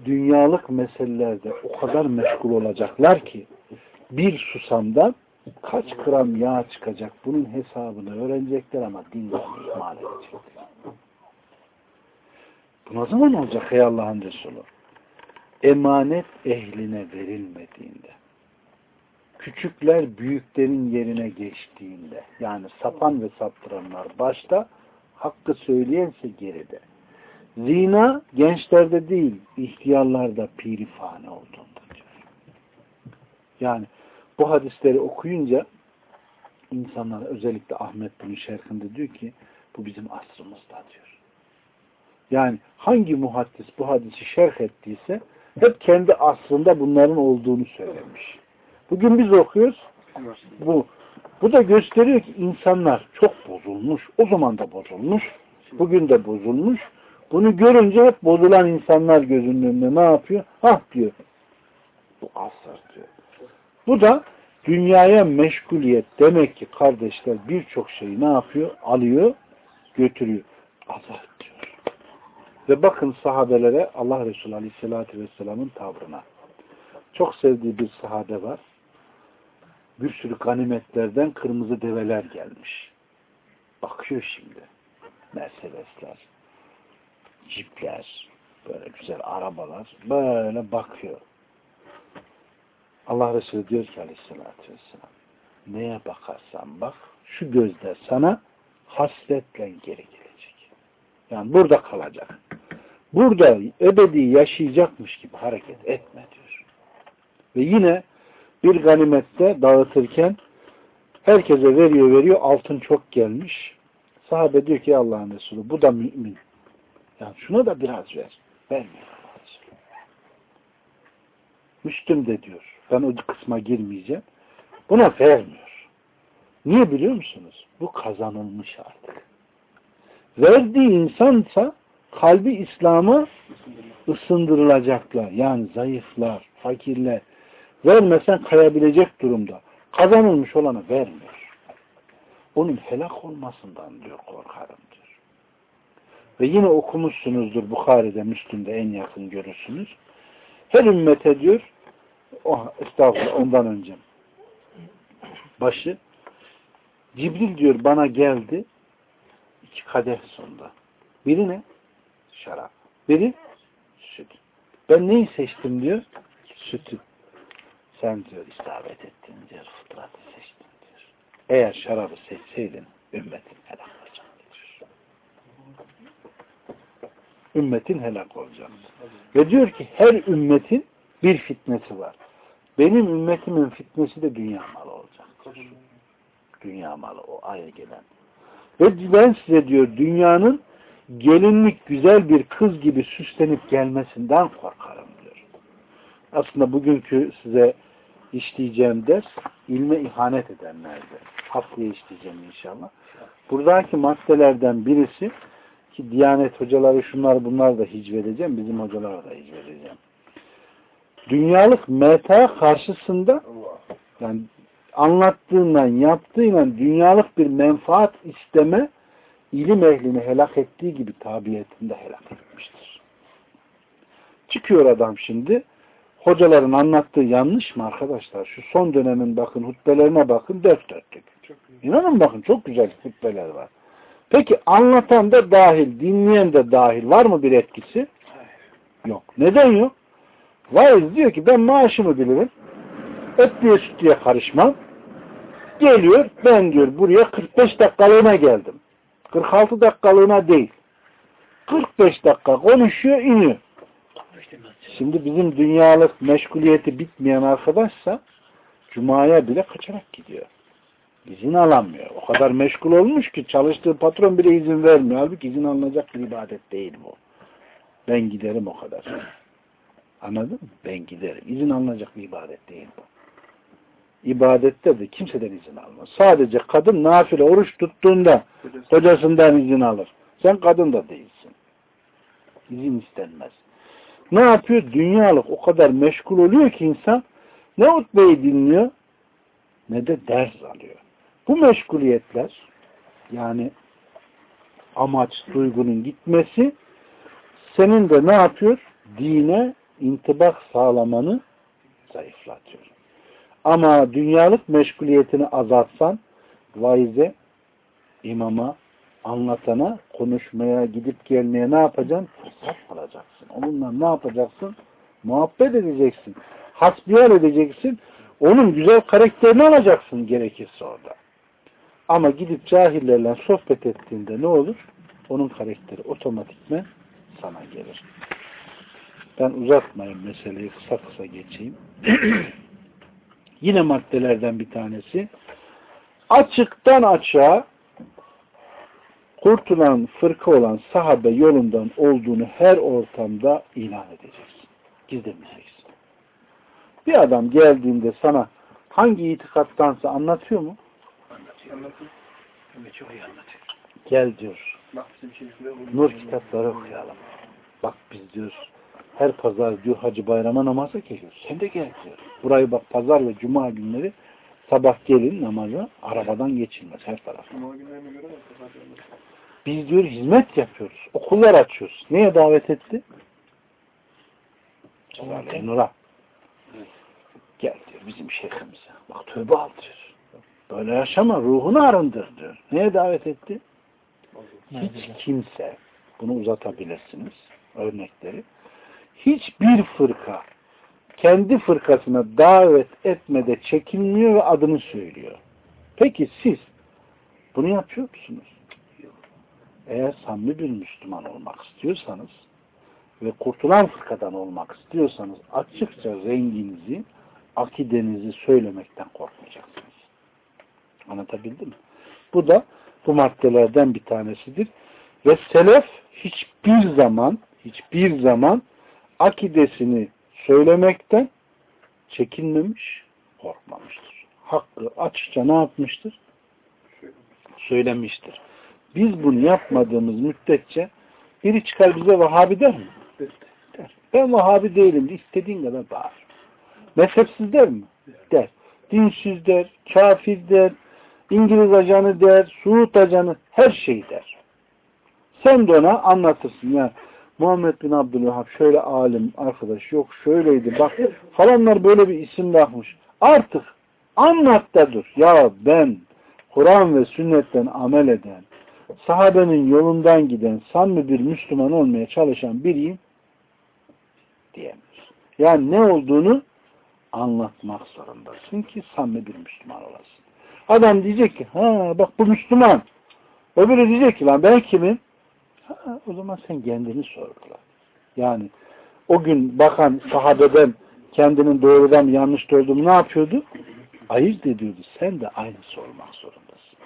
dünyalık meselelerde o kadar meşgul olacaklar ki bir susamdan kaç gram yağ çıkacak bunun hesabını öğrenecekler ama dinden ihmal edecekler. Bu ne zaman olacak ey Allah'ın Resulü? Emanet ehline verilmediğinde küçükler büyüklerin yerine geçtiğinde yani sapan ve saptıranlar başta hakkı söyleyense geride. Zina gençlerde değil ihtiyarlarda pirifane olduğunda. Yani bu hadisleri okuyunca insanlar özellikle Ahmet bin Şerhinde diyor ki bu bizim asrımızda diyor. Yani hangi muhaddis bu hadisi şerh ettiyse hep kendi asrında bunların olduğunu söylemiş. Bugün biz okuyoruz. Bu bu da gösteriyor ki insanlar çok bozulmuş. O zaman da bozulmuş. Bugün de bozulmuş. Bunu görünce hep bozulan insanlar gözünün önünde ne yapıyor? Ah diyor. Bu asır diyor. Bu da dünyaya meşguliyet demek ki kardeşler birçok şeyi ne yapıyor? Alıyor, götürüyor. Azaltıyor. Ve bakın sahabelere Allah Resulü Aleyhisselatü Vesselam'ın tavrına. Çok sevdiği bir sahabe var. Bir sürü ganimetlerden kırmızı develer gelmiş. Bakıyor şimdi. Mercedesler, cipler, böyle güzel arabalar. Böyle bakıyor. Allah Resulü diyor ki aleyhissalatü vesselam neye bakarsan bak şu gözler sana hasretle geri gelecek. Yani burada kalacak. Burada ebedi yaşayacakmış gibi hareket etme diyor. Ve yine bir ganimette dağıtırken herkese veriyor veriyor altın çok gelmiş. Sahabe diyor ki Allah'ın Resulü bu da mümin. Yani şuna da biraz ver. Vermiyor Allah Resulü. Müslüm de diyor. Ben o kısma girmeyeceğim. Buna vermiyor. Niye biliyor musunuz? Bu kazanılmış artık. Verdiği insansa kalbi İslam'a ısındırılacaklar. Yani zayıflar, fakirler. Vermesen kayabilecek durumda. Kazanılmış olanı vermiyor. Onun helak olmasından diyor korkarım diyor. Ve yine okumuşsunuzdur Bukhari'de, Müslüm'de en yakın görürsünüz. Her ümmete diyor oh, estağfurullah ondan önce başı Cibril diyor bana geldi iki kadeh sonunda. Biri ne? Şarap. Biri süt. Ben neyi seçtim diyor? Sütü. Sen diyor isabet ettin diyor. Fıtratı seçtin diyor. Eğer şarabı seçseydin ümmetin helak olacak diyor. Ümmetin helak olacak. Ve diyor ki her ümmetin bir fitnesi var. Benim ümmetimin fitnesi de dünya malı olacak. Dünya malı o aya gelen. Ve ben size diyor dünyanın gelinlik güzel bir kız gibi süslenip gelmesinden korkarım diyor. Aslında bugünkü size işleyeceğim ders ilme ihanet edenlerde. Haftaya işleyeceğim inşallah. Buradaki maddelerden birisi ki Diyanet hocaları şunlar bunlar da hicvedeceğim. Bizim hocalara da hicvedeceğim. Dünyalık meta karşısında yani anlattığından yaptığıyla dünyalık bir menfaat isteme ilim ehlini helak ettiği gibi tabiyetinde helak etmiştir. Çıkıyor adam şimdi hocaların anlattığı yanlış mı arkadaşlar? Şu son dönemin bakın hutbelerine bakın dört dörtlük. İnanın bakın çok güzel hutbeler var. Peki anlatan da dahil, dinleyen de dahil var mı bir etkisi? Yok. Neden yok? Vaiz diyor ki ben maaşımı bilirim. Etliye sütlüye karışmam. Geliyor ben diyor buraya 45 dakikalığına geldim. 46 dakikalığına değil. 45 dakika konuşuyor iniyor. Şimdi bizim dünyalık meşguliyeti bitmeyen arkadaşsa Cuma'ya bile kaçarak gidiyor. İzin alamıyor. O kadar meşgul olmuş ki çalıştığı patron bile izin vermiyor. Halbuki izin alınacak bir ibadet değil bu. Ben giderim o kadar. Anladın mı? Ben giderim. İzin alınacak bir ibadet değil bu. İbadette de kimseden izin almaz. Sadece kadın nafile oruç tuttuğunda kocasından izin alır. Sen kadın da değilsin. İzin istenmez. Ne yapıyor? Dünyalık o kadar meşgul oluyor ki insan ne hutbeyi dinliyor ne de ders alıyor. Bu meşguliyetler yani amaç, duygunun gitmesi senin de ne yapıyor? Dine intibak sağlamanı zayıflatıyor. Ama dünyalık meşguliyetini azaltsan vaize, imama, anlatana, konuşmaya, gidip gelmeye ne yapacaksın? Fırsat alacaksın. Onunla ne yapacaksın? Muhabbet edeceksin. Hasbihal edeceksin. Onun güzel karakterini alacaksın gerekirse orada. Ama gidip cahillerle sohbet ettiğinde ne olur? Onun karakteri otomatikmen sana gelir. Ben uzatmayayım meseleyi kısa kısa geçeyim. Yine maddelerden bir tanesi açıktan açığa kurtulan fırka olan sahabe yolundan olduğunu her ortamda ilan edeceksin. Gizlemeyeceksin. Bir adam geldiğinde sana hangi itikattansa anlatıyor mu? Anlatıyor. Anlatıyor. Ama çok iyi anlatıyor. Gel diyor. Bak Nur kitapları okuyalım. Bak biz diyor her pazar diyor Hacı Bayram'a namaza geliyoruz. Sen de gel diyor. Burayı bak pazar ve cuma günleri sabah gelin namaza arabadan geçilmez her taraf. Biz diyor hizmet yapıyoruz. Okullar açıyoruz. Neye davet etti? Nur'a. Gel diyor. bizim şeyhimize. Bak tövbe al diyor. Böyle yaşama ruhunu arındır diyor. Neye davet etti? Hiç kimse bunu uzatabilirsiniz örnekleri. Hiçbir fırka kendi fırkasına davet etmede çekinmiyor ve adını söylüyor. Peki siz bunu yapıyor musunuz? Eğer samimi bir Müslüman olmak istiyorsanız ve kurtulan fırkadan olmak istiyorsanız açıkça renginizi, akidenizi söylemekten korkmayacaksınız. Anlatabildim mi? Bu da bu maddelerden bir tanesidir. Ve selef hiçbir zaman hiçbir zaman akidesini söylemekten çekinmemiş, korkmamıştır. Hakkı açıkça ne yapmıştır? Söylemiştir. Biz bunu yapmadığımız müddetçe biri çıkar bize Vahabi der mi? Der. Ben Vahabi değilim. İstediğin kadar bağır. Mezhepsiz der mi? Der. Dinsiz der, kafir der, İngiliz ajanı der, Suud ajanı, her şey der. Sen de ona anlatırsın. Ya Muhammed bin Abdülvahhab şöyle alim arkadaş yok şöyleydi bak falanlar böyle bir isim bakmış. Artık anlat da dur. Ya ben Kur'an ve sünnetten amel eden, sahabenin yolundan giden, samimi bir Müslüman olmaya çalışan biriyim diyemiyorsun. Yani ne olduğunu anlatmak zorundasın ki samimi bir Müslüman olasın. Adam diyecek ki ha bak bu Müslüman. Öbürü diyecek ki lan ben kimim? Ha, o zaman sen kendini sorgula. Yani o gün bakan sahabeden kendinin doğrudan yanlış olduğunu ne yapıyordu? Ayırt ediyordu. Sen de aynısı olmak zorundasın.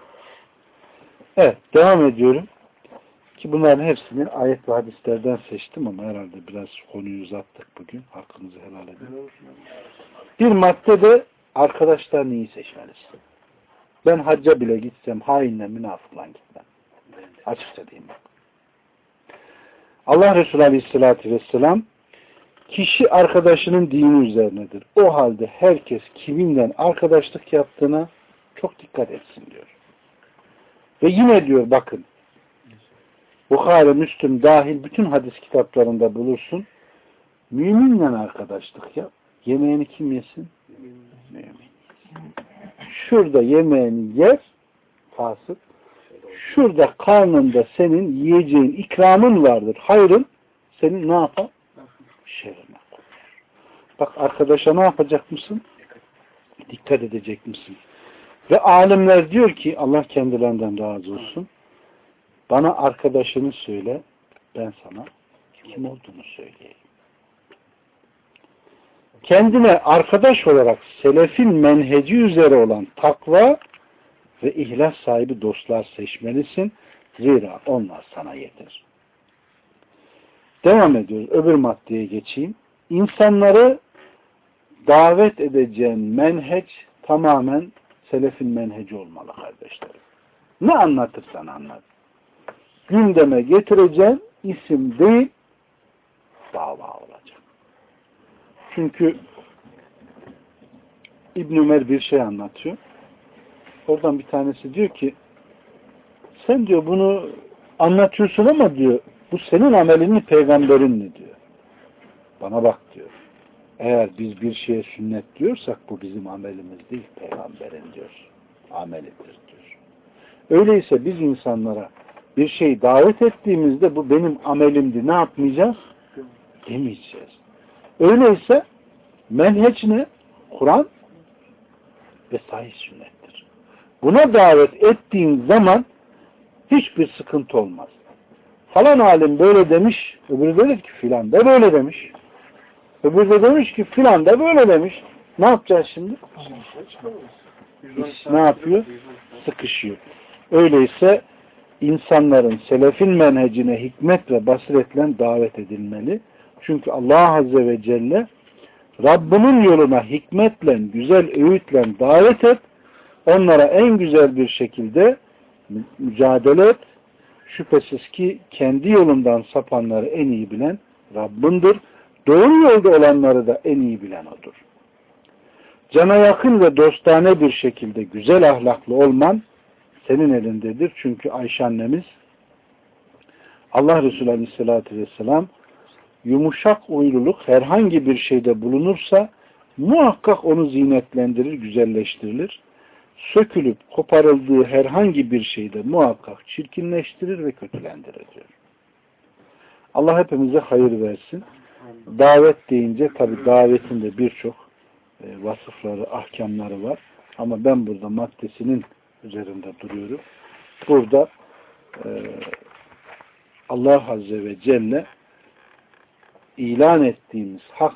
Evet, devam ediyorum. Ki bunların hepsini ayet ve hadislerden seçtim ama herhalde biraz konuyu uzattık bugün. Hakkınızı helal edin. Bir madde de arkadaşlar neyi seçmelisin? Ben hacca bile gitsem hainle münafıkla gitmem. Açıkça diyeyim bak. Allah Resulü Aleyhisselatü Vesselam kişi arkadaşının dini üzerinedir. O halde herkes kiminle arkadaşlık yaptığına çok dikkat etsin diyor. Ve yine diyor bakın Bukhari, Müslüm dahil bütün hadis kitaplarında bulursun. Müminle arkadaşlık yap. Yemeğini kim yesin? Mümin. Şurada yemeğini yer fasık. Şurada karnında senin yiyeceğin ikramın vardır. Hayrın senin ne yapar? Koyar. Bak arkadaşa ne yapacak mısın? Dikkat edecek misin? Ve alimler diyor ki Allah kendilerinden razı olsun. Bana arkadaşını söyle ben sana kim olduğunu söyleyeyim. Kendine arkadaş olarak selefin menheci üzere olan takva ve ihlas sahibi dostlar seçmelisin. Zira onlar sana yeter. Devam ediyoruz. Öbür maddeye geçeyim. İnsanları davet edeceğin menheç tamamen selefin menheci olmalı kardeşlerim. Ne anlatırsan anlat. Gündeme getireceğin isim değil dava olacak. Çünkü İbn Ömer bir şey anlatıyor. Oradan bir tanesi diyor ki sen diyor bunu anlatıyorsun ama diyor bu senin amelin mi peygamberin mi diyor. Bana bak diyor. Eğer biz bir şeye sünnet diyorsak bu bizim amelimiz değil peygamberin diyor. Amelidir diyor. Öyleyse biz insanlara bir şey davet ettiğimizde bu benim amelimdi ne yapmayacağız? Demeyeceğiz. Öyleyse menheç ne? Kur'an ve sahih sünnettir. Buna davet ettiğin zaman hiçbir sıkıntı olmaz. Falan alim böyle demiş, öbürü dedi ki filan da böyle demiş. Öbürü de demiş ki filan da böyle demiş. Ne yapacağız şimdi? Ne yapıyor? Sıkışıyor. Öyleyse insanların selefin menhecine hikmet ve basiretle davet edilmeli. Çünkü Allah Azze ve Celle Rabbinin yoluna hikmetle, güzel öğütle davet et. Onlara en güzel bir şekilde mücadele et. Şüphesiz ki kendi yolundan sapanları en iyi bilen Rabbindir. Doğru yolda olanları da en iyi bilen odur. Cana yakın ve dostane bir şekilde güzel ahlaklı olman senin elindedir. Çünkü Ayşe annemiz Allah Resulü Aleyhisselatü Vesselam yumuşak uyluluk herhangi bir şeyde bulunursa muhakkak onu zinetlendirir, güzelleştirilir. Sökülüp koparıldığı herhangi bir şeyde muhakkak çirkinleştirir ve kötülendirir diyor. Allah hepimize hayır versin. Davet deyince tabi davetinde birçok e, vasıfları, ahkamları var. Ama ben burada maddesinin üzerinde duruyorum. Burada e, Allah Azze ve Celle ilan ettiğimiz hak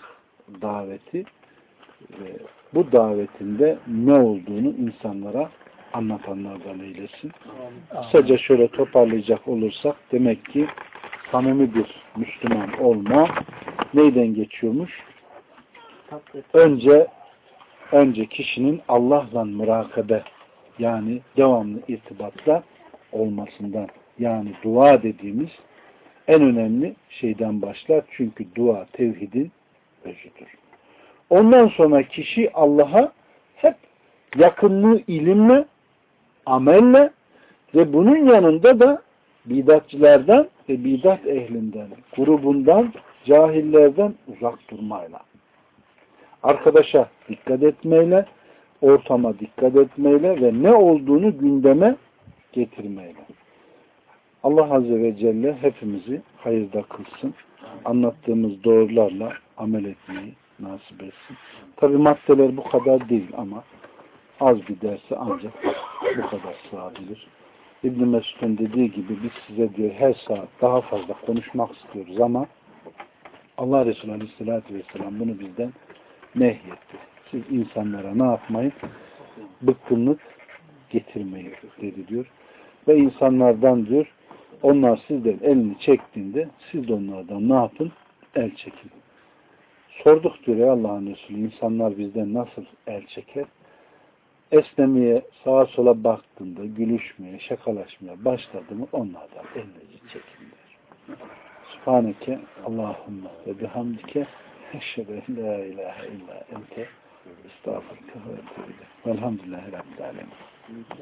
daveti ve bu davetinde ne olduğunu insanlara anlatanlardan eylesin. Kısaca şöyle toparlayacak olursak demek ki samimi bir Müslüman olma neyden geçiyormuş? Önce önce kişinin Allah'la mürakabe yani devamlı irtibatla olmasından yani dua dediğimiz en önemli şeyden başlar. Çünkü dua tevhidin özüdür. Ondan sonra kişi Allah'a hep yakınlığı ilimle, amelle ve bunun yanında da bidatçılardan ve bidat ehlinden, grubundan, cahillerden uzak durmayla. Arkadaşa dikkat etmeyle, ortama dikkat etmeyle ve ne olduğunu gündeme getirmeyle. Allah Azze ve Celle hepimizi hayırda kılsın. Anlattığımız doğrularla amel etmeyi nasip etsin. Tabi maddeler bu kadar değil ama az bir dersi ancak bu kadar sığabilir. İbn Mesud'un dediği gibi biz size diyor her saat daha fazla konuşmak istiyoruz ama Allah Resulü Aleyhisselatü Vesselam bunu bizden nehyetti. Siz insanlara ne yapmayın? Bıkkınlık getirmeyin dedi diyor. Ve insanlardan diyor onlar sizden elini çektiğinde siz de onlardan ne yapın? El çekin. Sorduk diyor ya Allah'ın Resulü insanlar bizden nasıl el çeker? Esnemeye, sağa sola baktığında, gülüşmeye, şakalaşmaya başladı mı onlardan elinizi çekin diyor. Subhaneke Allahümme ve bihamdike eşhedü la ilahe illa ente estağfurullah ve etûbü Rabbil Alemin.